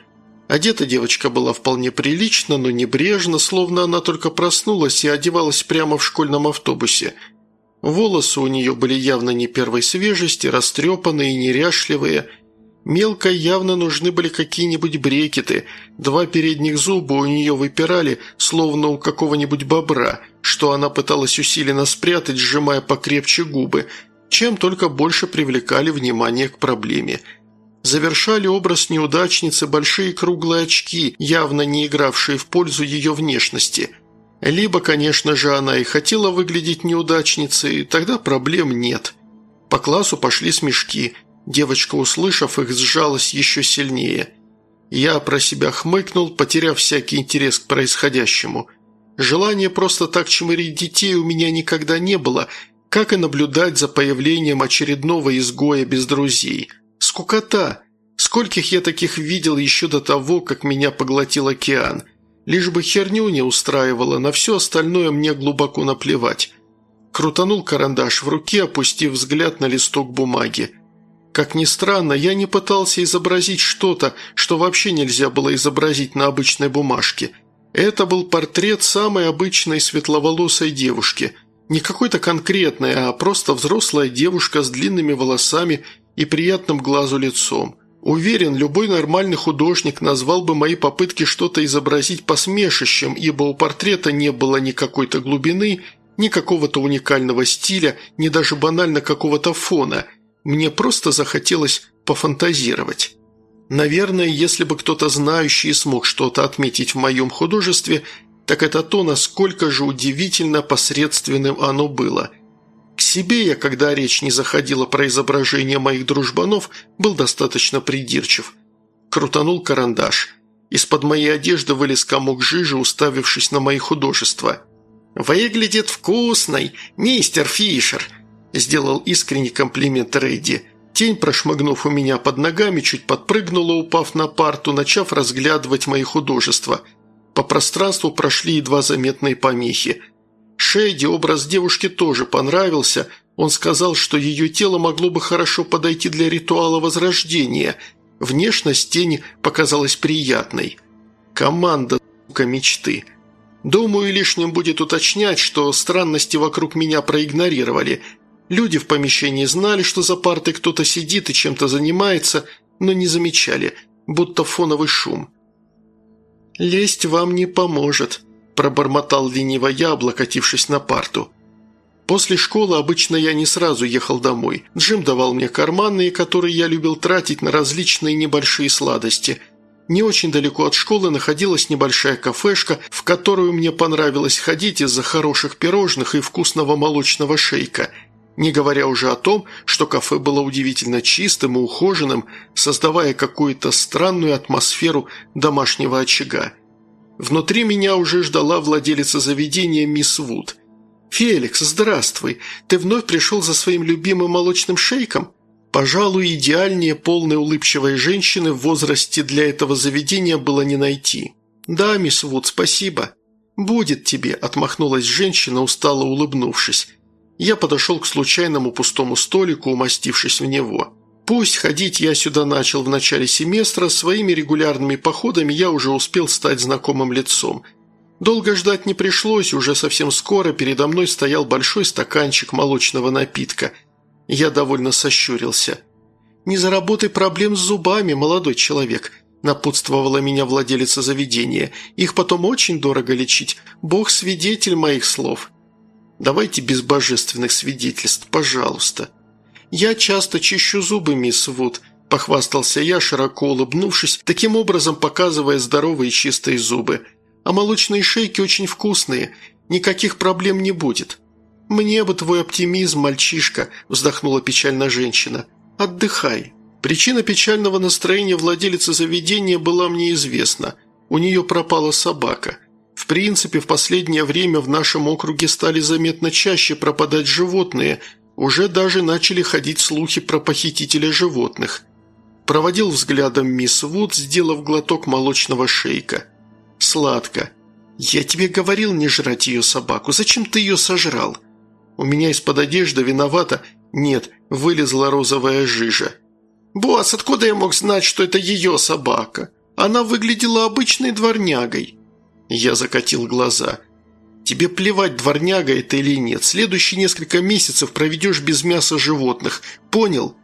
Одета девочка была вполне прилично, но небрежно, словно она только проснулась и одевалась прямо в школьном автобусе. Волосы у нее были явно не первой свежести, растрепанные, неряшливые – Мелко явно нужны были какие-нибудь брекеты, два передних зуба у нее выпирали, словно у какого-нибудь бобра, что она пыталась усиленно спрятать, сжимая покрепче губы, чем только больше привлекали внимание к проблеме. Завершали образ неудачницы большие круглые очки, явно не игравшие в пользу ее внешности. Либо, конечно же, она и хотела выглядеть неудачницей, тогда проблем нет. По классу пошли смешки – Девочка, услышав их, сжалась еще сильнее. Я про себя хмыкнул, потеряв всякий интерес к происходящему. Желания просто так чмырить детей у меня никогда не было, как и наблюдать за появлением очередного изгоя без друзей. Скукота! Скольких я таких видел еще до того, как меня поглотил океан. Лишь бы херню не устраивало, на все остальное мне глубоко наплевать. Крутанул карандаш в руке, опустив взгляд на листок бумаги. Как ни странно, я не пытался изобразить что-то, что вообще нельзя было изобразить на обычной бумажке. Это был портрет самой обычной светловолосой девушки. Не какой-то конкретной, а просто взрослая девушка с длинными волосами и приятным глазу лицом. Уверен, любой нормальный художник назвал бы мои попытки что-то изобразить посмешищем, ибо у портрета не было ни какой-то глубины, ни какого-то уникального стиля, ни даже банально какого-то фона – мне просто захотелось пофантазировать. Наверное, если бы кто-то знающий смог что-то отметить в моем художестве, так это то, насколько же удивительно посредственным оно было. К себе я, когда речь не заходила про изображение моих дружбанов, был достаточно придирчив. Крутанул карандаш. Из-под моей одежды вылез комок жижи, уставившись на мои художества. «Выглядит вкусной, мистер Фишер!» Сделал искренний комплимент Рейди. Тень, прошмыгнув у меня под ногами, чуть подпрыгнула, упав на парту, начав разглядывать мои художества. По пространству прошли едва заметные помехи. Шейди образ девушки тоже понравился. Он сказал, что ее тело могло бы хорошо подойти для ритуала возрождения. Внешность тени показалась приятной. Команда, сука, мечты. Думаю, лишним будет уточнять, что странности вокруг меня проигнорировали – Люди в помещении знали, что за партой кто-то сидит и чем-то занимается, но не замечали, будто фоновый шум. «Лезть вам не поможет», – пробормотал лениво я, облокотившись на парту. После школы обычно я не сразу ехал домой. Джим давал мне карманные, которые я любил тратить на различные небольшие сладости. Не очень далеко от школы находилась небольшая кафешка, в которую мне понравилось ходить из-за хороших пирожных и вкусного молочного шейка – не говоря уже о том, что кафе было удивительно чистым и ухоженным, создавая какую-то странную атмосферу домашнего очага. Внутри меня уже ждала владелица заведения мисс Вуд. «Феликс, здравствуй! Ты вновь пришел за своим любимым молочным шейком?» Пожалуй, идеальнее полной улыбчивой женщины в возрасте для этого заведения было не найти. «Да, мисс Вуд, спасибо». «Будет тебе», – отмахнулась женщина, устало улыбнувшись. Я подошел к случайному пустому столику, умастившись в него. Пусть ходить я сюда начал в начале семестра, своими регулярными походами я уже успел стать знакомым лицом. Долго ждать не пришлось, уже совсем скоро передо мной стоял большой стаканчик молочного напитка. Я довольно сощурился. «Не заработай проблем с зубами, молодой человек», – напутствовала меня владелица заведения. «Их потом очень дорого лечить. Бог свидетель моих слов». Давайте без божественных свидетельств, пожалуйста». «Я часто чищу зубы, мисс Вуд», – похвастался я, широко улыбнувшись, таким образом показывая здоровые чистые зубы. «А молочные шейки очень вкусные, никаких проблем не будет». «Мне бы твой оптимизм, мальчишка», – вздохнула печально женщина. «Отдыхай». Причина печального настроения владелицы заведения была мне известна. У нее пропала собака – в принципе, в последнее время в нашем округе стали заметно чаще пропадать животные, уже даже начали ходить слухи про похитителя животных. Проводил взглядом мисс Вуд, сделав глоток молочного шейка. Сладко. «Я тебе говорил не жрать ее собаку. Зачем ты ее сожрал?» У меня из-под одежды виновата... Нет, вылезла розовая жижа. «Босс, откуда я мог знать, что это ее собака? Она выглядела обычной дворнягой». Я закатил глаза. «Тебе плевать, дворняга это или нет. Следующие несколько месяцев проведешь без мяса животных. Понял?»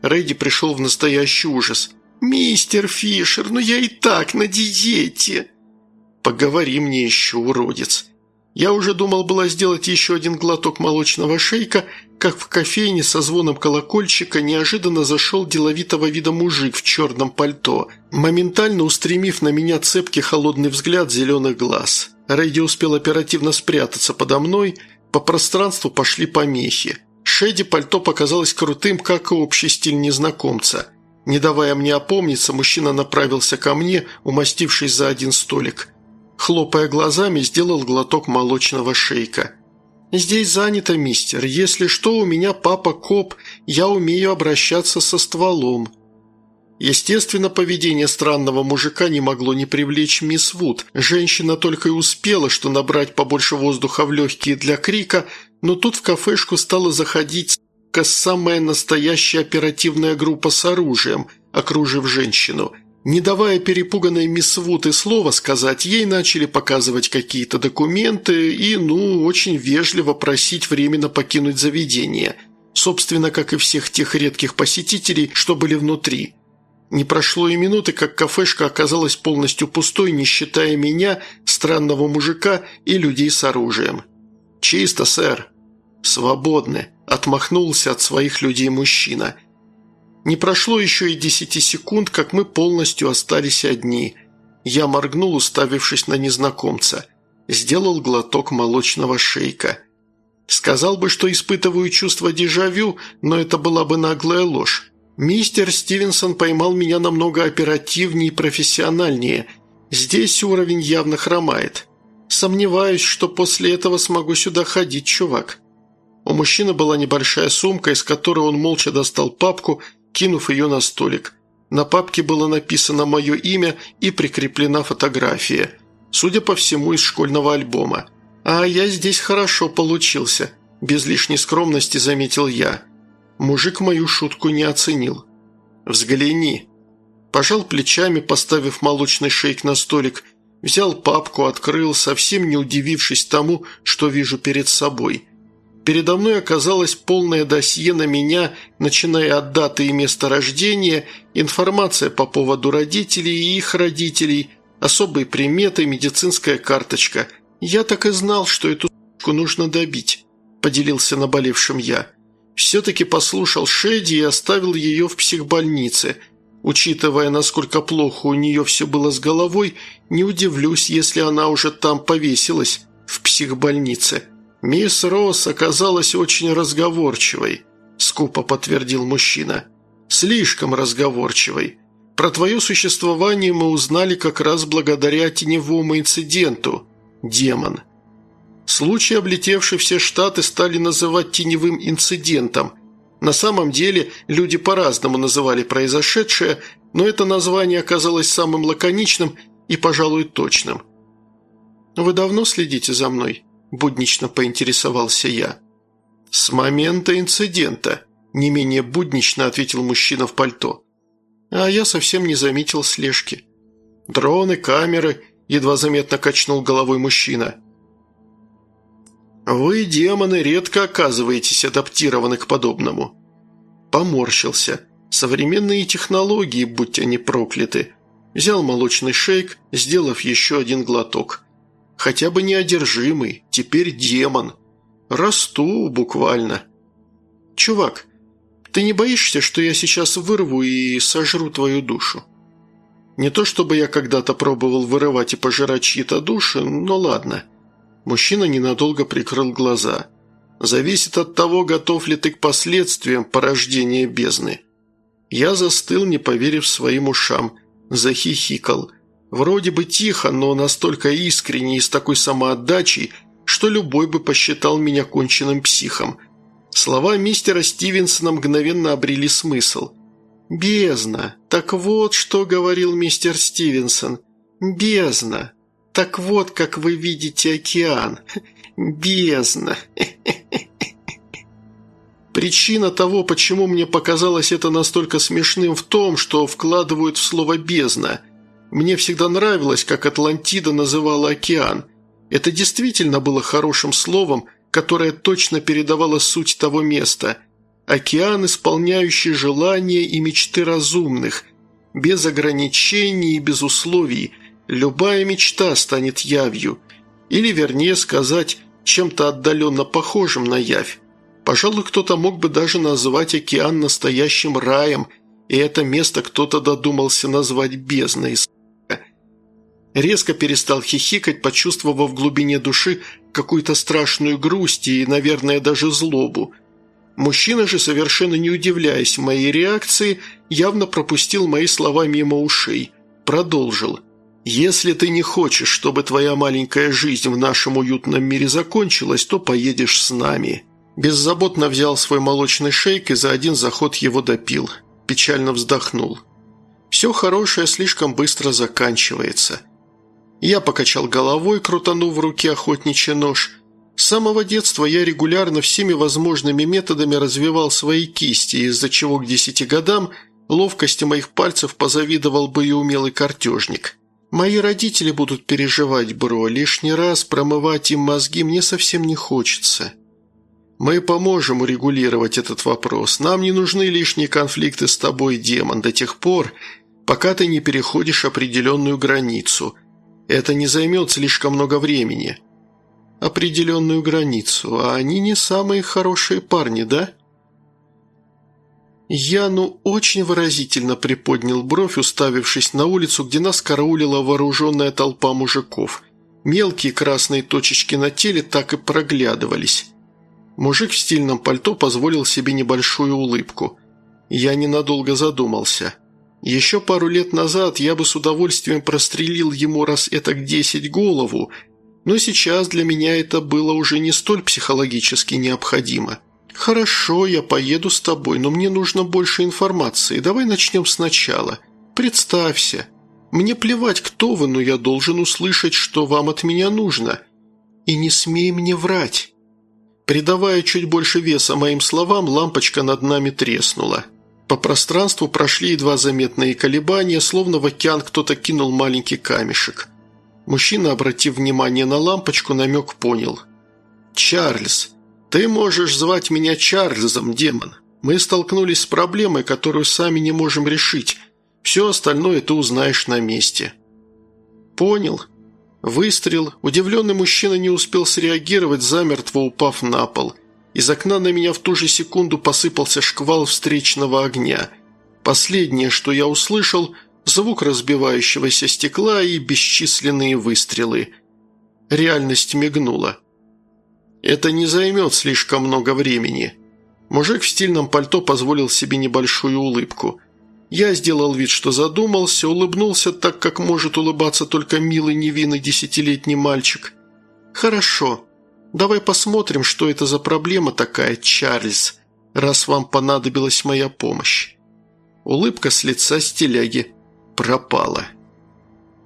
Рэдди пришел в настоящий ужас. «Мистер Фишер, ну я и так на диете!» «Поговори мне еще, уродец!» Я уже думал было сделать еще один глоток молочного шейка, как в кофейне со звоном колокольчика неожиданно зашел деловитого вида мужик в черном пальто, моментально устремив на меня цепкий холодный взгляд зеленых глаз. Рэйди успел оперативно спрятаться подо мной, по пространству пошли помехи. Шеди пальто показалось крутым, как и общий стиль незнакомца. Не давая мне опомниться, мужчина направился ко мне, умастившись за один столик – Хлопая глазами, сделал глоток молочного шейка. «Здесь занято, мистер. Если что, у меня папа коп, я умею обращаться со стволом». Естественно, поведение странного мужика не могло не привлечь мисс Вуд. Женщина только и успела, что набрать побольше воздуха в легкие для крика, но тут в кафешку стала заходить самая настоящая оперативная группа с оружием, окружив женщину – не давая перепуганной мисс Вуд и слова сказать, ей начали показывать какие-то документы и, ну, очень вежливо просить временно покинуть заведение. Собственно, как и всех тех редких посетителей, что были внутри. Не прошло и минуты, как кафешка оказалась полностью пустой, не считая меня, странного мужика и людей с оружием. «Чисто, сэр». «Свободны», – отмахнулся от своих людей мужчина – не прошло еще и десяти секунд, как мы полностью остались одни. Я моргнул, уставившись на незнакомца. Сделал глоток молочного шейка. Сказал бы, что испытываю чувство дежавю, но это была бы наглая ложь. Мистер Стивенсон поймал меня намного оперативнее и профессиональнее. Здесь уровень явно хромает. Сомневаюсь, что после этого смогу сюда ходить, чувак. У мужчины была небольшая сумка, из которой он молча достал папку кинув ее на столик. На папке было написано мое имя и прикреплена фотография. Судя по всему, из школьного альбома. «А я здесь хорошо получился», – без лишней скромности заметил я. Мужик мою шутку не оценил. «Взгляни». Пожал плечами, поставив молочный шейк на столик, взял папку, открыл, совсем не удивившись тому, что вижу перед собой – Передо мной оказалось полное досье на меня, начиная от даты и места рождения, информация по поводу родителей и их родителей, особые приметы, медицинская карточка. Я так и знал, что эту с**ку нужно добить», – поделился наболевшим я. Все-таки послушал Шеди и оставил ее в психбольнице. Учитывая, насколько плохо у нее все было с головой, не удивлюсь, если она уже там повесилась, в психбольнице. «Мисс Росс оказалась очень разговорчивой», – скупо подтвердил мужчина. «Слишком разговорчивой. Про твое существование мы узнали как раз благодаря теневому инциденту. Демон». Случай, облетевший все штаты, стали называть теневым инцидентом. На самом деле люди по-разному называли произошедшее, но это название оказалось самым лаконичным и, пожалуй, точным. «Вы давно следите за мной?» – буднично поинтересовался я. «С момента инцидента», – не менее буднично ответил мужчина в пальто. А я совсем не заметил слежки. «Дроны, камеры», – едва заметно качнул головой мужчина. «Вы, демоны, редко оказываетесь адаптированы к подобному». Поморщился. «Современные технологии, будь они прокляты». Взял молочный шейк, сделав еще один глоток – Хотя бы неодержимый, теперь демон. Расту буквально. Чувак, ты не боишься, что я сейчас вырву и сожру твою душу? Не то чтобы я когда-то пробовал вырывать и пожирать чьи-то души, но ладно. Мужчина ненадолго прикрыл глаза. Зависит от того, готов ли ты к последствиям порождения бездны. Я застыл, не поверив своим ушам. Захихикал – Вроде бы тихо, но настолько искренне и с такой самоотдачей, что любой бы посчитал меня конченным психом. Слова мистера Стивенсона мгновенно обрели смысл. Бездна. Так вот, что говорил мистер Стивенсон. Бездна. Так вот, как вы видите океан. Бездна. Причина того, почему мне показалось это настолько смешным в том, что вкладывают в слово «бездна». Мне всегда нравилось, как Атлантида называла океан. Это действительно было хорошим словом, которое точно передавало суть того места. Океан, исполняющий желания и мечты разумных, без ограничений и без условий. Любая мечта станет явью. Или, вернее сказать, чем-то отдаленно похожим на явь. Пожалуй, кто-то мог бы даже назвать океан настоящим раем, и это место кто-то додумался назвать бездной. Резко перестал хихикать, почувствовав в глубине души какую-то страшную грусть и, наверное, даже злобу. Мужчина же, совершенно не удивляясь моей реакции, явно пропустил мои слова мимо ушей. Продолжил. «Если ты не хочешь, чтобы твоя маленькая жизнь в нашем уютном мире закончилась, то поедешь с нами». Беззаботно взял свой молочный шейк и за один заход его допил. Печально вздохнул. «Все хорошее слишком быстро заканчивается». Я покачал головой, крутанув в руке охотничий нож. С самого детства я регулярно всеми возможными методами развивал свои кисти, из-за чего к десяти годам ловкости моих пальцев позавидовал бы и умелый картежник. Мои родители будут переживать, бро, лишний раз промывать им мозги мне совсем не хочется. Мы поможем урегулировать этот вопрос. Нам не нужны лишние конфликты с тобой, демон, до тех пор, пока ты не переходишь определенную границу. Это не займет слишком много времени. Определенную границу. А они не самые хорошие парни, да? Я, ну, очень выразительно приподнял бровь, уставившись на улицу, где нас караулила вооруженная толпа мужиков. Мелкие красные точечки на теле так и проглядывались. Мужик в стильном пальто позволил себе небольшую улыбку. Я ненадолго задумался. Еще пару лет назад я бы с удовольствием прострелил ему раз это к десять голову, но сейчас для меня это было уже не столь психологически необходимо. «Хорошо, я поеду с тобой, но мне нужно больше информации. Давай начнем сначала. Представься. Мне плевать, кто вы, но я должен услышать, что вам от меня нужно. И не смей мне врать». Придавая чуть больше веса моим словам, лампочка над нами треснула. По пространству прошли едва заметные колебания, словно в океан кто-то кинул маленький камешек. Мужчина, обратив внимание на лампочку, намек понял. «Чарльз, ты можешь звать меня Чарльзом, демон. Мы столкнулись с проблемой, которую сами не можем решить. Все остальное ты узнаешь на месте». «Понял», Выстрел. Удивленный мужчина не успел среагировать, замертво упав на пол. Из окна на меня в ту же секунду посыпался шквал встречного огня. Последнее, что я услышал – звук разбивающегося стекла и бесчисленные выстрелы. Реальность мигнула. Это не займет слишком много времени. Мужик в стильном пальто позволил себе небольшую улыбку – я сделал вид, что задумался, улыбнулся так, как может улыбаться только милый невинный десятилетний мальчик. «Хорошо. Давай посмотрим, что это за проблема такая, Чарльз, раз вам понадобилась моя помощь». Улыбка с лица стиляги пропала.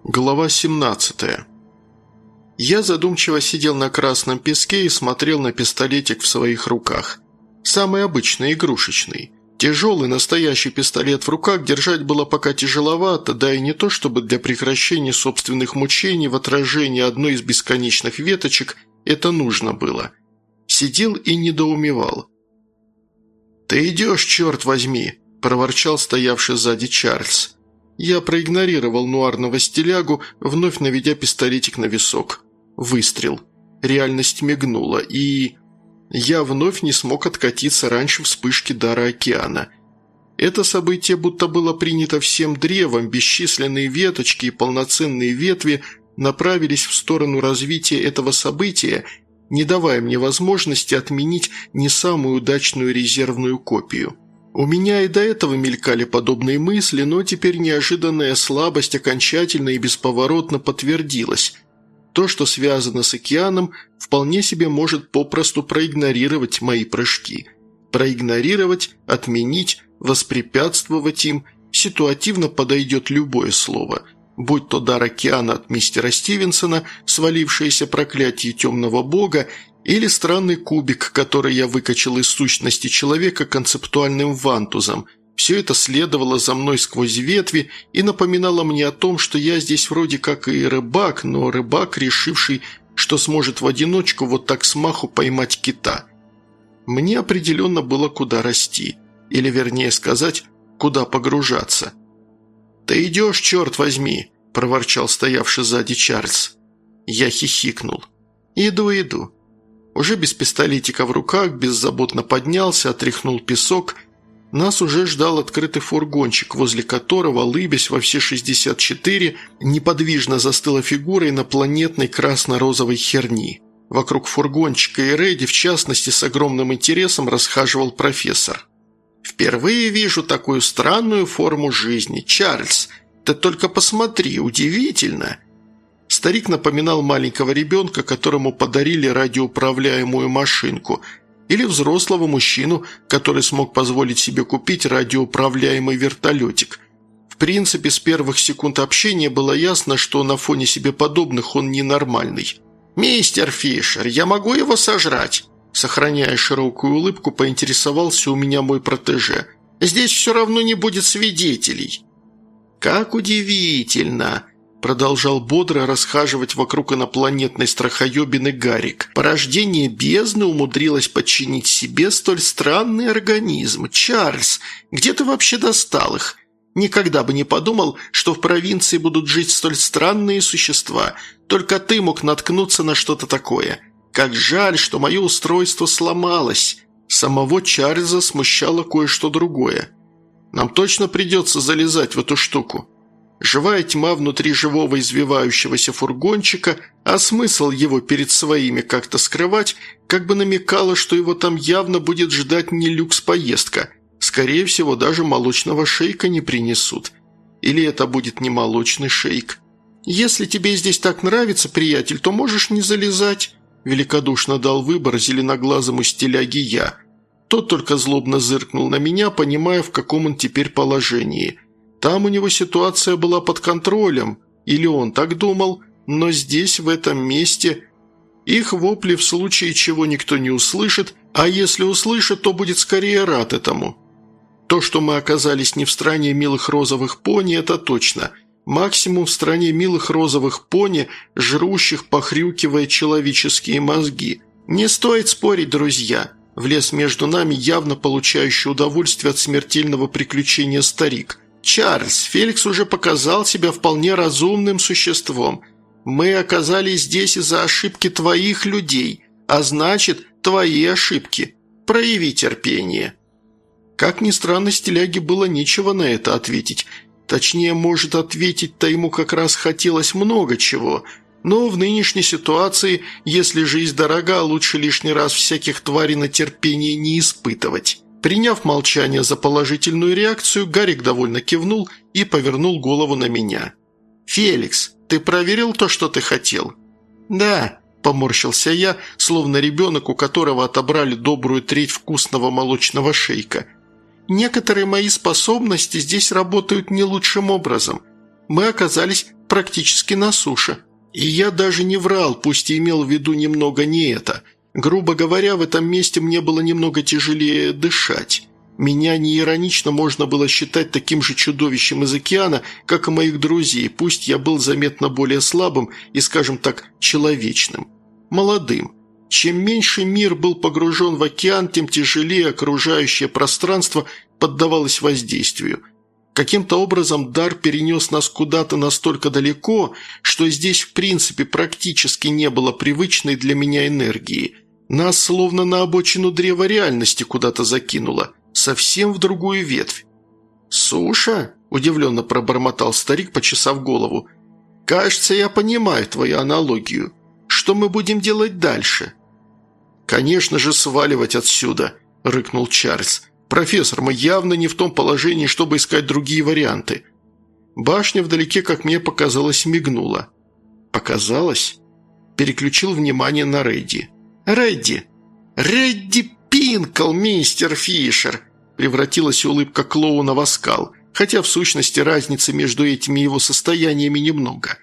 Глава 17 Я задумчиво сидел на красном песке и смотрел на пистолетик в своих руках. Самый обычный, игрушечный. Тяжелый настоящий пистолет в руках держать было пока тяжеловато, да и не то чтобы для прекращения собственных мучений в отражении одной из бесконечных веточек это нужно было. Сидел и недоумевал. «Ты идешь, черт возьми!» – проворчал стоявший сзади Чарльз. Я проигнорировал нуарного стилягу, вновь наведя пистолетик на висок. Выстрел. Реальность мигнула, и я вновь не смог откатиться раньше вспышки дара океана. Это событие будто было принято всем древом, бесчисленные веточки и полноценные ветви направились в сторону развития этого события, не давая мне возможности отменить не самую удачную резервную копию. У меня и до этого мелькали подобные мысли, но теперь неожиданная слабость окончательно и бесповоротно подтвердилась. То, что связано с океаном, вполне себе может попросту проигнорировать мои прыжки. Проигнорировать, отменить, воспрепятствовать им, ситуативно подойдет любое слово, будь то дар океана от мистера Стивенсона, свалившееся проклятие темного бога, или странный кубик, который я выкачал из сущности человека концептуальным вантузом. Все это следовало за мной сквозь ветви и напоминало мне о том, что я здесь вроде как и рыбак, но рыбак, решивший, что сможет в одиночку вот так смаху поймать кита. Мне определенно было куда расти, или вернее сказать, куда погружаться. «Ты идешь, черт возьми!» – проворчал стоявший сзади Чарльз. Я хихикнул. «Иду, иду». Уже без пистолетика в руках, беззаботно поднялся, отряхнул песок. Нас уже ждал открытый фургончик, возле которого, лыбясь во все 64, неподвижно застыла фигура инопланетной красно-розовой херни. Вокруг фургончика и Рэди, в частности, с огромным интересом расхаживал профессор. «Впервые вижу такую странную форму жизни. Чарльз, ты только посмотри, удивительно!» Старик напоминал маленького ребенка, которому подарили радиоуправляемую машинку, или взрослого мужчину, который смог позволить себе купить радиоуправляемый вертолетик. В принципе, с первых секунд общения было ясно, что на фоне себе подобных он ненормальный. «Мистер Фишер, я могу его сожрать?» Сохраняя широкую улыбку, поинтересовался у меня мой протеже. «Здесь все равно не будет свидетелей». «Как удивительно!» Продолжал бодро расхаживать вокруг инопланетной страхоебины Гарик. Порождение бездны умудрилось подчинить себе столь странный организм. Чарльз, где ты вообще достал их? Никогда бы не подумал, что в провинции будут жить столь странные существа. Только ты мог наткнуться на что-то такое. Как жаль, что мое устройство сломалось. Самого Чарльза смущало кое-что другое. Нам точно придется залезать в эту штуку. Живая тьма внутри живого извивающегося фургончика, а смысл его перед своими как-то скрывать, как бы намекала, что его там явно будет ждать не люкс-поездка. Скорее всего, даже молочного шейка не принесут. Или это будет не молочный шейк. «Если тебе здесь так нравится, приятель, то можешь не залезать», великодушно дал выбор зеленоглазому стиляги я. Тот только злобно зыркнул на меня, понимая, в каком он теперь положении – там у него ситуация была под контролем, или он так думал, но здесь, в этом месте, их вопли в случае чего никто не услышит, а если услышит, то будет скорее рад этому. То, что мы оказались не в стране милых розовых пони, это точно. Максимум в стране милых розовых пони, жрущих, похрюкивая человеческие мозги. Не стоит спорить, друзья. Влез между нами явно получающий удовольствие от смертельного приключения старик – «Чарльз, Феликс уже показал себя вполне разумным существом. Мы оказались здесь из-за ошибки твоих людей, а значит, твои ошибки. Прояви терпение». Как ни странно, стиляге было нечего на это ответить. Точнее, может, ответить-то ему как раз хотелось много чего. Но в нынешней ситуации, если жизнь дорога, лучше лишний раз всяких тварей на терпение не испытывать. Приняв молчание за положительную реакцию, Гарик довольно кивнул и повернул голову на меня. «Феликс, ты проверил то, что ты хотел?» «Да», – поморщился я, словно ребенок, у которого отобрали добрую треть вкусного молочного шейка. «Некоторые мои способности здесь работают не лучшим образом. Мы оказались практически на суше. И я даже не врал, пусть и имел в виду немного не это – Грубо говоря, в этом месте мне было немного тяжелее дышать. Меня неиронично можно было считать таким же чудовищем из океана, как и моих друзей, пусть я был заметно более слабым и, скажем так, человечным. Молодым. Чем меньше мир был погружен в океан, тем тяжелее окружающее пространство поддавалось воздействию. Каким-то образом дар перенес нас куда-то настолько далеко, что здесь в принципе практически не было привычной для меня энергии – нас словно на обочину древа реальности куда-то закинуло, совсем в другую ветвь. «Суша?» – удивленно пробормотал старик, почесав голову. «Кажется, я понимаю твою аналогию. Что мы будем делать дальше?» «Конечно же, сваливать отсюда», – рыкнул Чарльз. «Профессор, мы явно не в том положении, чтобы искать другие варианты». Башня вдалеке, как мне показалось, мигнула. «Показалось?» Переключил внимание на Рэдди. «Редди! Редди Пинкл, мистер Фишер! превратилась улыбка клоуна в оскал, хотя в сущности разницы между этими его состояниями немного.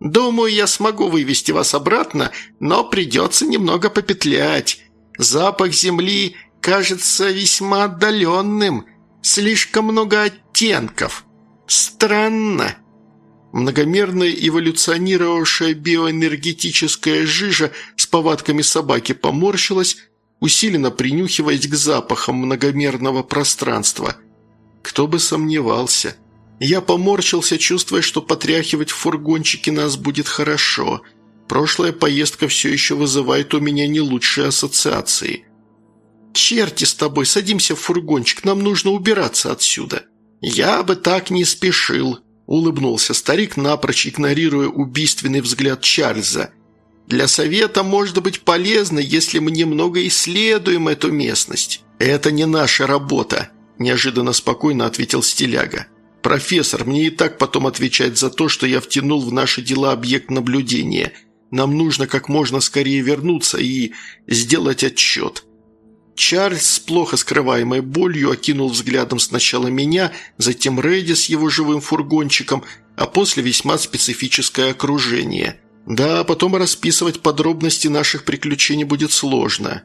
«Думаю, я смогу вывести вас обратно, но придется немного попетлять. Запах земли кажется весьма отдаленным, слишком много оттенков. Странно». Многомерная эволюционировавшая биоэнергетическая жижа с повадками собаки поморщилась, усиленно принюхиваясь к запахам многомерного пространства. Кто бы сомневался. Я поморщился, чувствуя, что потряхивать в фургончике нас будет хорошо. Прошлая поездка все еще вызывает у меня не лучшие ассоциации. «Черти с тобой, садимся в фургончик, нам нужно убираться отсюда». «Я бы так не спешил», Улыбнулся старик, напрочь игнорируя убийственный взгляд Чарльза. «Для совета может быть полезно, если мы немного исследуем эту местность. Это не наша работа», – неожиданно спокойно ответил Стиляга. «Профессор, мне и так потом отвечать за то, что я втянул в наши дела объект наблюдения. Нам нужно как можно скорее вернуться и сделать отчет». Чарльз с плохо скрываемой болью окинул взглядом сначала меня, затем Рэдди с его живым фургончиком, а после весьма специфическое окружение. Да, потом расписывать подробности наших приключений будет сложно.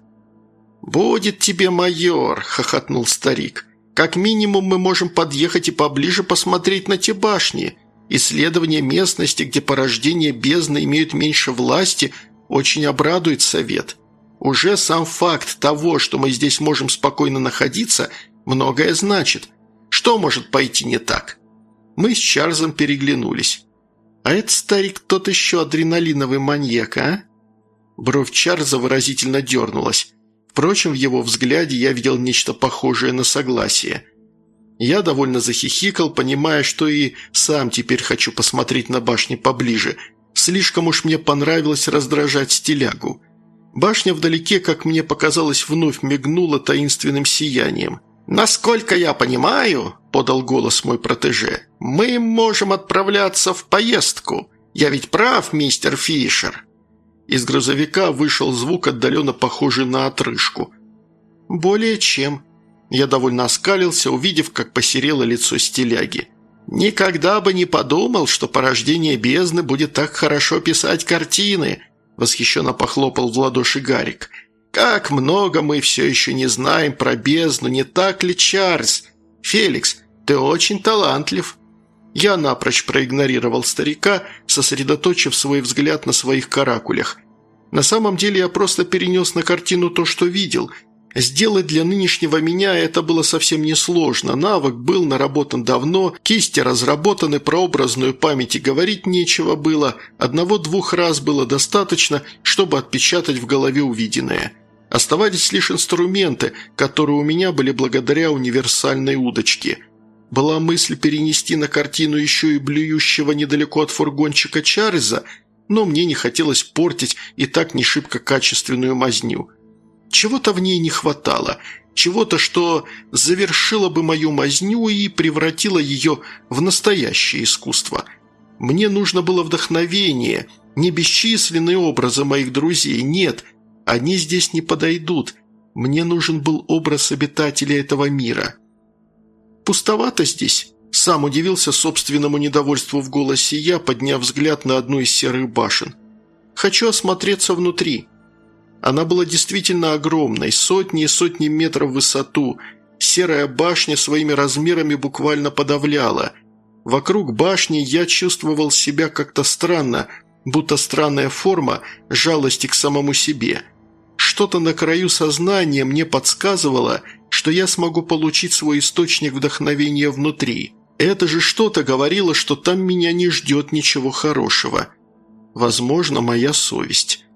«Будет тебе, майор», – хохотнул старик. «Как минимум мы можем подъехать и поближе посмотреть на те башни. Исследование местности, где порождение бездны имеют меньше власти, очень обрадует совет». Уже сам факт того, что мы здесь можем спокойно находиться, многое значит. Что может пойти не так? Мы с Чарльзом переглянулись. А этот старик тот еще адреналиновый маньяк, а? Бровь Чарльза выразительно дернулась. Впрочем, в его взгляде я видел нечто похожее на согласие. Я довольно захихикал, понимая, что и сам теперь хочу посмотреть на башни поближе. Слишком уж мне понравилось раздражать стилягу. Башня вдалеке, как мне показалось, вновь мигнула таинственным сиянием. «Насколько я понимаю», – подал голос мой протеже, – «мы можем отправляться в поездку. Я ведь прав, мистер Фишер». Из грузовика вышел звук, отдаленно похожий на отрыжку. «Более чем». Я довольно оскалился, увидев, как посерело лицо стиляги. «Никогда бы не подумал, что порождение бездны будет так хорошо писать картины», Восхищенно похлопал в ладоши Гарик. «Как много мы все еще не знаем про бездну, не так ли, Чарльз? Феликс, ты очень талантлив». Я напрочь проигнорировал старика, сосредоточив свой взгляд на своих каракулях. На самом деле я просто перенес на картину то, что видел – Сделать для нынешнего меня это было совсем несложно. Навык был наработан давно, кисти разработаны, про образную память и говорить нечего было. Одного-двух раз было достаточно, чтобы отпечатать в голове увиденное. Оставались лишь инструменты, которые у меня были благодаря универсальной удочке. Была мысль перенести на картину еще и блюющего недалеко от фургончика Чарльза, но мне не хотелось портить и так не шибко качественную мазню – чего-то в ней не хватало, чего-то, что завершило бы мою мазню и превратило ее в настоящее искусство. Мне нужно было вдохновение, не бесчисленные образы моих друзей, нет, они здесь не подойдут. Мне нужен был образ обитателя этого мира. Пустовато здесь. Сам удивился собственному недовольству в голосе я, подняв взгляд на одну из серых башен. «Хочу осмотреться внутри». Она была действительно огромной, сотни и сотни метров в высоту. Серая башня своими размерами буквально подавляла. Вокруг башни я чувствовал себя как-то странно, будто странная форма жалости к самому себе. Что-то на краю сознания мне подсказывало, что я смогу получить свой источник вдохновения внутри. Это же что-то говорило, что там меня не ждет ничего хорошего. Возможно, моя совесть.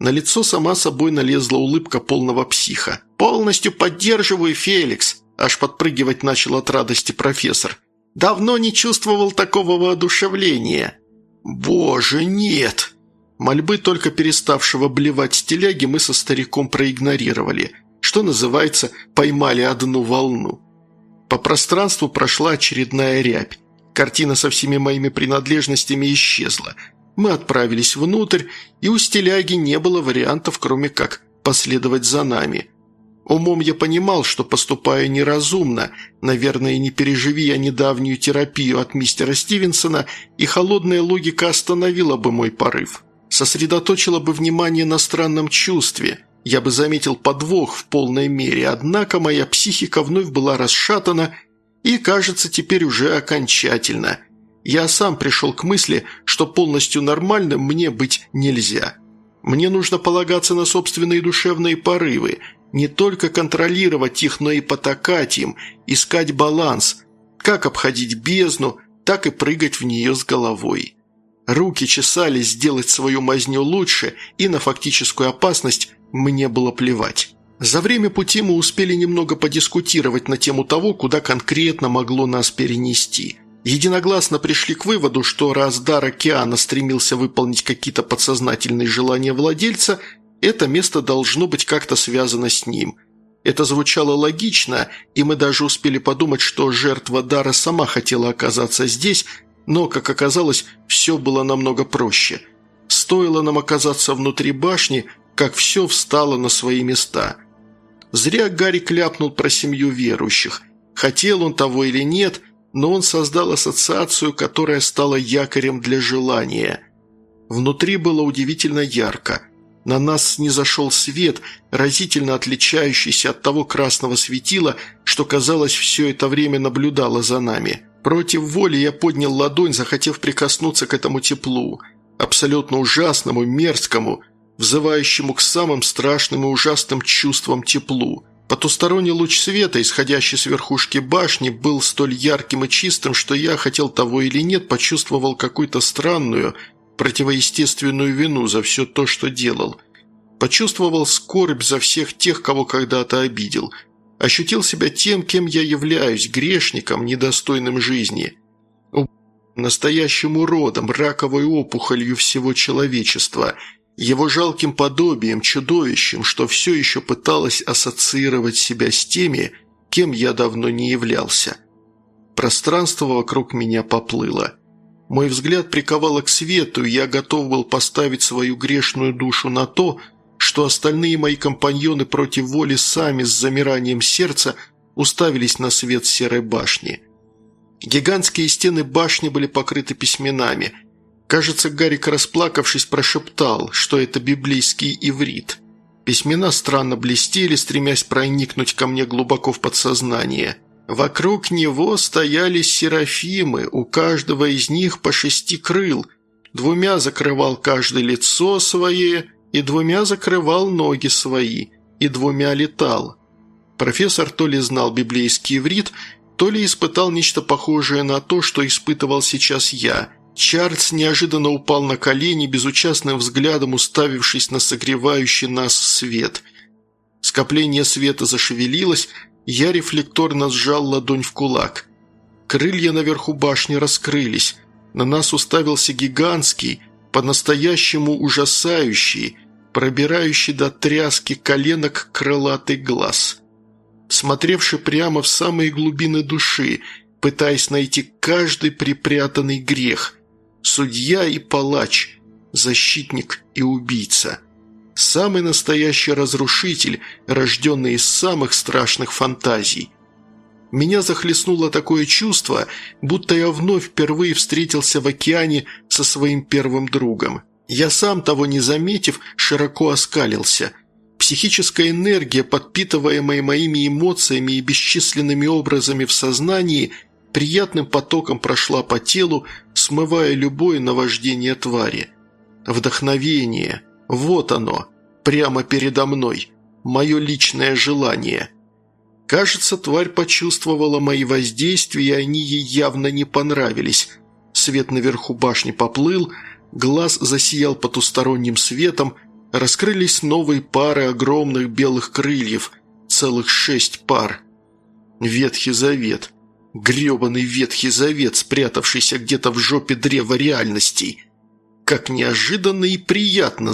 На лицо сама собой налезла улыбка полного психа. «Полностью поддерживаю, Феликс!» Аж подпрыгивать начал от радости профессор. «Давно не чувствовал такого воодушевления!» «Боже, нет!» Мольбы только переставшего блевать стиляги мы со стариком проигнорировали. Что называется, поймали одну волну. По пространству прошла очередная рябь. Картина со всеми моими принадлежностями исчезла – мы отправились внутрь, и у стиляги не было вариантов, кроме как последовать за нами. Умом я понимал, что поступаю неразумно, наверное, не переживи я недавнюю терапию от мистера Стивенсона, и холодная логика остановила бы мой порыв. Сосредоточила бы внимание на странном чувстве. Я бы заметил подвох в полной мере, однако моя психика вновь была расшатана и, кажется, теперь уже окончательно. Я сам пришел к мысли, что полностью нормальным мне быть нельзя. Мне нужно полагаться на собственные душевные порывы – не только контролировать их, но и потакать им, искать баланс, как обходить бездну, так и прыгать в нее с головой. Руки чесались сделать свою мазню лучше, и на фактическую опасность мне было плевать. За время пути мы успели немного подискутировать на тему того, куда конкретно могло нас перенести. Единогласно пришли к выводу, что раз дар океана стремился выполнить какие-то подсознательные желания владельца – это место должно быть как-то связано с ним. Это звучало логично, и мы даже успели подумать, что жертва дара сама хотела оказаться здесь, но, как оказалось, все было намного проще. Стоило нам оказаться внутри башни, как все встало на свои места. Зря Гарри кляпнул про семью верующих. Хотел он того или нет, но он создал ассоциацию, которая стала якорем для желания. Внутри было удивительно ярко – на нас не зашел свет, разительно отличающийся от того красного светила, что, казалось, все это время наблюдало за нами. Против воли я поднял ладонь, захотев прикоснуться к этому теплу, абсолютно ужасному, мерзкому, взывающему к самым страшным и ужасным чувствам теплу. Потусторонний луч света, исходящий с верхушки башни, был столь ярким и чистым, что я, хотел того или нет, почувствовал какую-то странную, противоестественную вину за все то, что делал. Почувствовал скорбь за всех тех, кого когда-то обидел. Ощутил себя тем, кем я являюсь, грешником, недостойным жизни. Настоящим уродом, раковой опухолью всего человечества, его жалким подобием, чудовищем, что все еще пыталось ассоциировать себя с теми, кем я давно не являлся. Пространство вокруг меня поплыло. Мой взгляд приковало к свету, и я готов был поставить свою грешную душу на то, что остальные мои компаньоны против воли сами с замиранием сердца уставились на свет серой башни. Гигантские стены башни были покрыты письменами. Кажется, Гарик, расплакавшись, прошептал, что это библейский иврит. Письмена странно блестели, стремясь проникнуть ко мне глубоко в подсознание – Вокруг него стояли серафимы, у каждого из них по шести крыл. Двумя закрывал каждое лицо свое, и двумя закрывал ноги свои, и двумя летал. Профессор то ли знал библейский иврит, то ли испытал нечто похожее на то, что испытывал сейчас я. Чарльз неожиданно упал на колени, безучастным взглядом уставившись на согревающий нас свет. Скопление света зашевелилось, я рефлекторно сжал ладонь в кулак. Крылья наверху башни раскрылись. На нас уставился гигантский, по-настоящему ужасающий, пробирающий до тряски коленок крылатый глаз. Смотревший прямо в самые глубины души, пытаясь найти каждый припрятанный грех. Судья и палач, защитник и убийца – Самый настоящий разрушитель, рожденный из самых страшных фантазий. Меня захлестнуло такое чувство, будто я вновь впервые встретился в океане со своим первым другом. Я сам, того не заметив, широко оскалился. Психическая энергия, подпитываемая моими эмоциями и бесчисленными образами в сознании, приятным потоком прошла по телу, смывая любое наваждение твари. Вдохновение – вот оно, прямо передо мной, мое личное желание. Кажется, тварь почувствовала мои воздействия, и они ей явно не понравились. Свет наверху башни поплыл, глаз засиял потусторонним светом, раскрылись новые пары огромных белых крыльев, целых шесть пар. Ветхий Завет. Грёбаный Ветхий Завет, спрятавшийся где-то в жопе древа реальностей. Как неожиданно и приятно,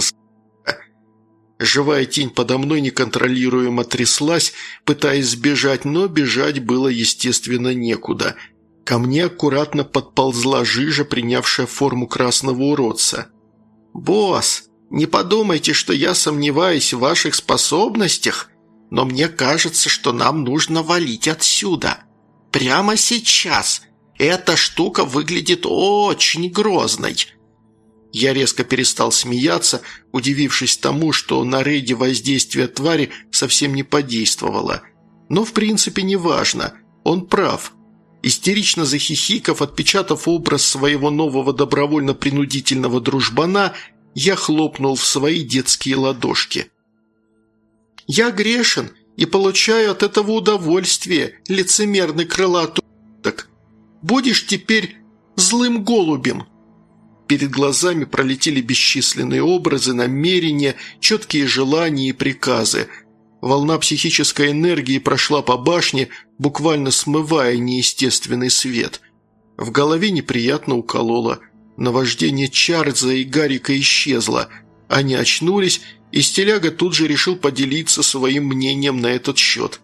Живая тень подо мной неконтролируемо тряслась, пытаясь сбежать, но бежать было, естественно, некуда. Ко мне аккуратно подползла жижа, принявшая форму красного уродца. «Босс, не подумайте, что я сомневаюсь в ваших способностях!» но мне кажется, что нам нужно валить отсюда. Прямо сейчас. Эта штука выглядит очень грозной». Я резко перестал смеяться, удивившись тому, что на рейде воздействие твари совсем не подействовало. Но в принципе не важно. Он прав. Истерично захихиков, отпечатав образ своего нового добровольно-принудительного дружбана, я хлопнул в свои детские ладошки. «Я грешен и получаю от этого удовольствие, лицемерный крылатый так. Будешь теперь злым голубем». Перед глазами пролетели бесчисленные образы, намерения, четкие желания и приказы. Волна психической энергии прошла по башне, буквально смывая неестественный свет. В голове неприятно укололо. Наваждение Чарльза и Гарика исчезло. Они очнулись, и Стиляга тут же решил поделиться своим мнением на этот счет.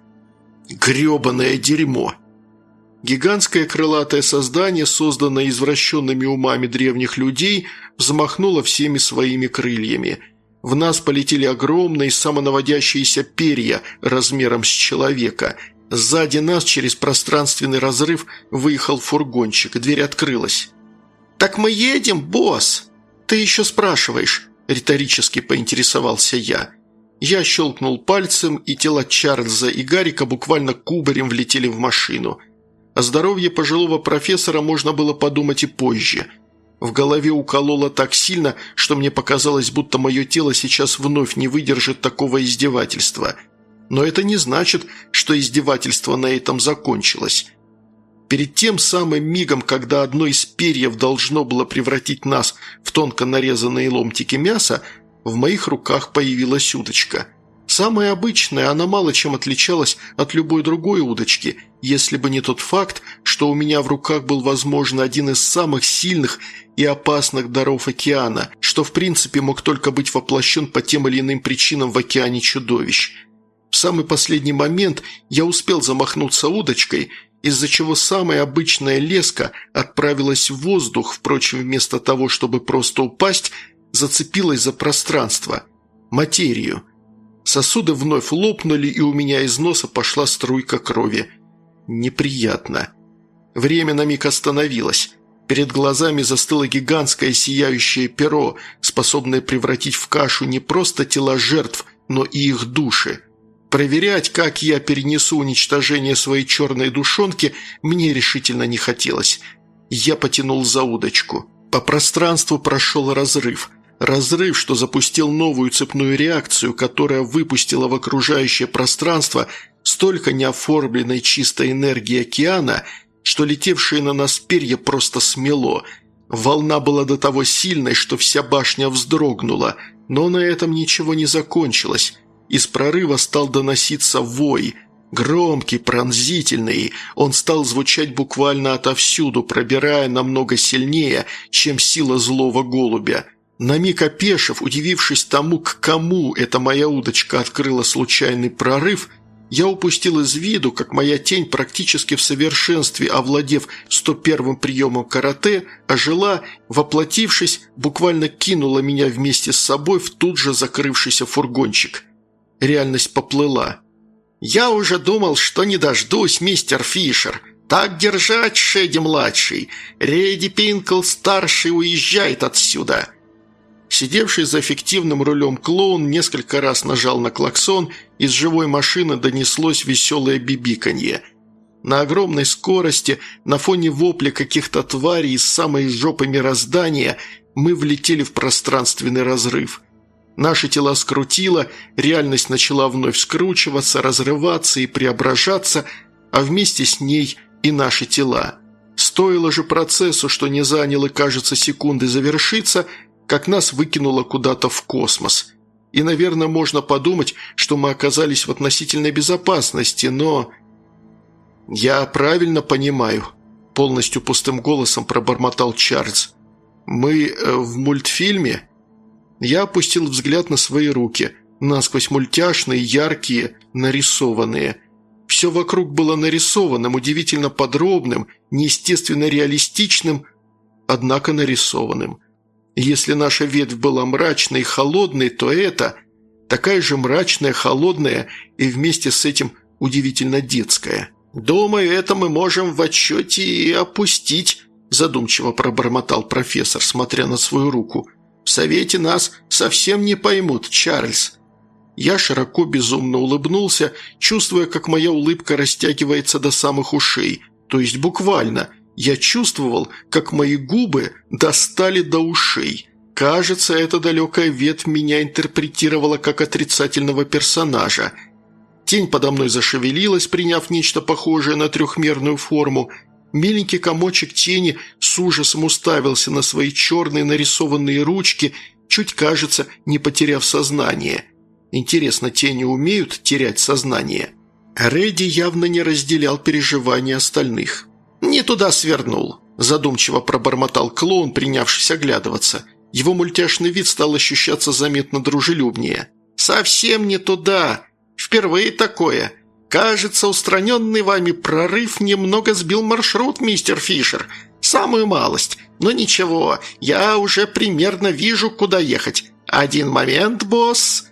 «Гребаное дерьмо!» Гигантское крылатое создание, созданное извращенными умами древних людей, взмахнуло всеми своими крыльями. В нас полетели огромные самонаводящиеся перья размером с человека. Сзади нас через пространственный разрыв выехал фургончик, дверь открылась. «Так мы едем, босс!» «Ты еще спрашиваешь?» – риторически поинтересовался я. Я щелкнул пальцем, и тела Чарльза и Гарика буквально кубарем влетели в машину – о здоровье пожилого профессора можно было подумать и позже. В голове укололо так сильно, что мне показалось, будто мое тело сейчас вновь не выдержит такого издевательства. Но это не значит, что издевательство на этом закончилось. Перед тем самым мигом, когда одно из перьев должно было превратить нас в тонко нарезанные ломтики мяса, в моих руках появилась удочка – Самая обычная, она мало чем отличалась от любой другой удочки, если бы не тот факт, что у меня в руках был, возможно, один из самых сильных и опасных даров океана, что в принципе мог только быть воплощен по тем или иным причинам в океане чудовищ. В самый последний момент я успел замахнуться удочкой, из-за чего самая обычная леска отправилась в воздух, впрочем, вместо того, чтобы просто упасть, зацепилась за пространство, материю – Сосуды вновь лопнули, и у меня из носа пошла струйка крови. Неприятно. Время на миг остановилось. Перед глазами застыло гигантское сияющее перо, способное превратить в кашу не просто тела жертв, но и их души. Проверять, как я перенесу уничтожение своей черной душонки, мне решительно не хотелось. Я потянул за удочку. По пространству прошел разрыв – Разрыв, что запустил новую цепную реакцию, которая выпустила в окружающее пространство столько неоформленной чистой энергии океана, что летевшие на нас перья просто смело. Волна была до того сильной, что вся башня вздрогнула, но на этом ничего не закончилось. Из прорыва стал доноситься вой – Громкий, пронзительный, он стал звучать буквально отовсюду, пробирая намного сильнее, чем сила злого голубя – на миг опешив, удивившись тому, к кому эта моя удочка открыла случайный прорыв, я упустил из виду, как моя тень, практически в совершенстве овладев 101-м приемом карате, ожила, воплотившись, буквально кинула меня вместе с собой в тут же закрывшийся фургончик. Реальность поплыла. «Я уже думал, что не дождусь, мистер Фишер. Так держать, Шеди-младший. Рейди Пинкл-старший уезжает отсюда». Сидевший за фиктивным рулем клоун несколько раз нажал на клаксон, из живой машины донеслось веселое бибиканье. На огромной скорости, на фоне вопля каких-то тварей из самой жопы мироздания, мы влетели в пространственный разрыв. Наши тела скрутило, реальность начала вновь скручиваться, разрываться и преображаться, а вместе с ней и наши тела. Стоило же процессу, что не заняло, кажется, секунды завершиться – как нас выкинуло куда-то в космос. И, наверное, можно подумать, что мы оказались в относительной безопасности, но... «Я правильно понимаю», – полностью пустым голосом пробормотал Чарльз. «Мы э, в мультфильме?» Я опустил взгляд на свои руки, насквозь мультяшные, яркие, нарисованные. Все вокруг было нарисованным, удивительно подробным, неестественно реалистичным, однако нарисованным – если наша ветвь была мрачной и холодной, то это... такая же мрачная, холодная и вместе с этим удивительно детская. «Думаю, это мы можем в отчете и опустить», задумчиво пробормотал профессор, смотря на свою руку. «В совете нас совсем не поймут, Чарльз». Я широко безумно улыбнулся, чувствуя, как моя улыбка растягивается до самых ушей, то есть буквально. Я чувствовал, как мои губы достали до ушей. Кажется, эта далекая ветвь меня интерпретировала как отрицательного персонажа. Тень подо мной зашевелилась, приняв нечто похожее на трехмерную форму. Миленький комочек тени с ужасом уставился на свои черные нарисованные ручки, чуть, кажется, не потеряв сознание – Интересно, тени умеют терять сознание? Редди явно не разделял переживания остальных. «Не туда свернул», – задумчиво пробормотал клоун, принявшись оглядываться. Его мультяшный вид стал ощущаться заметно дружелюбнее. «Совсем не туда. Впервые такое. Кажется, устраненный вами прорыв немного сбил маршрут, мистер Фишер. Самую малость. Но ничего, я уже примерно вижу, куда ехать. Один момент, босс».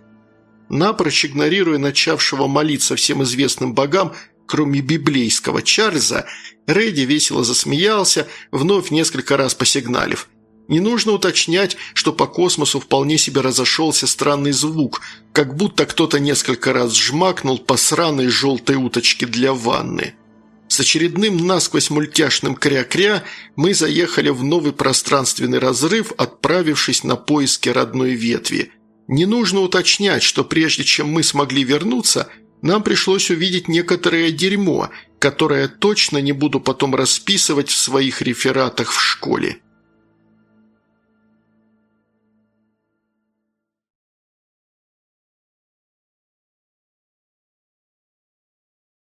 Напрочь игнорируя начавшего молиться всем известным богам, кроме библейского Чарльза, Рэдди весело засмеялся, вновь несколько раз посигналив. Не нужно уточнять, что по космосу вполне себе разошелся странный звук, как будто кто-то несколько раз жмакнул по сраной желтой уточке для ванны. С очередным насквозь мультяшным кря-кря мы заехали в новый пространственный разрыв, отправившись на поиски родной ветви – не нужно уточнять, что прежде чем мы смогли вернуться, нам пришлось увидеть некоторое дерьмо, которое точно не буду потом расписывать в своих рефератах в школе.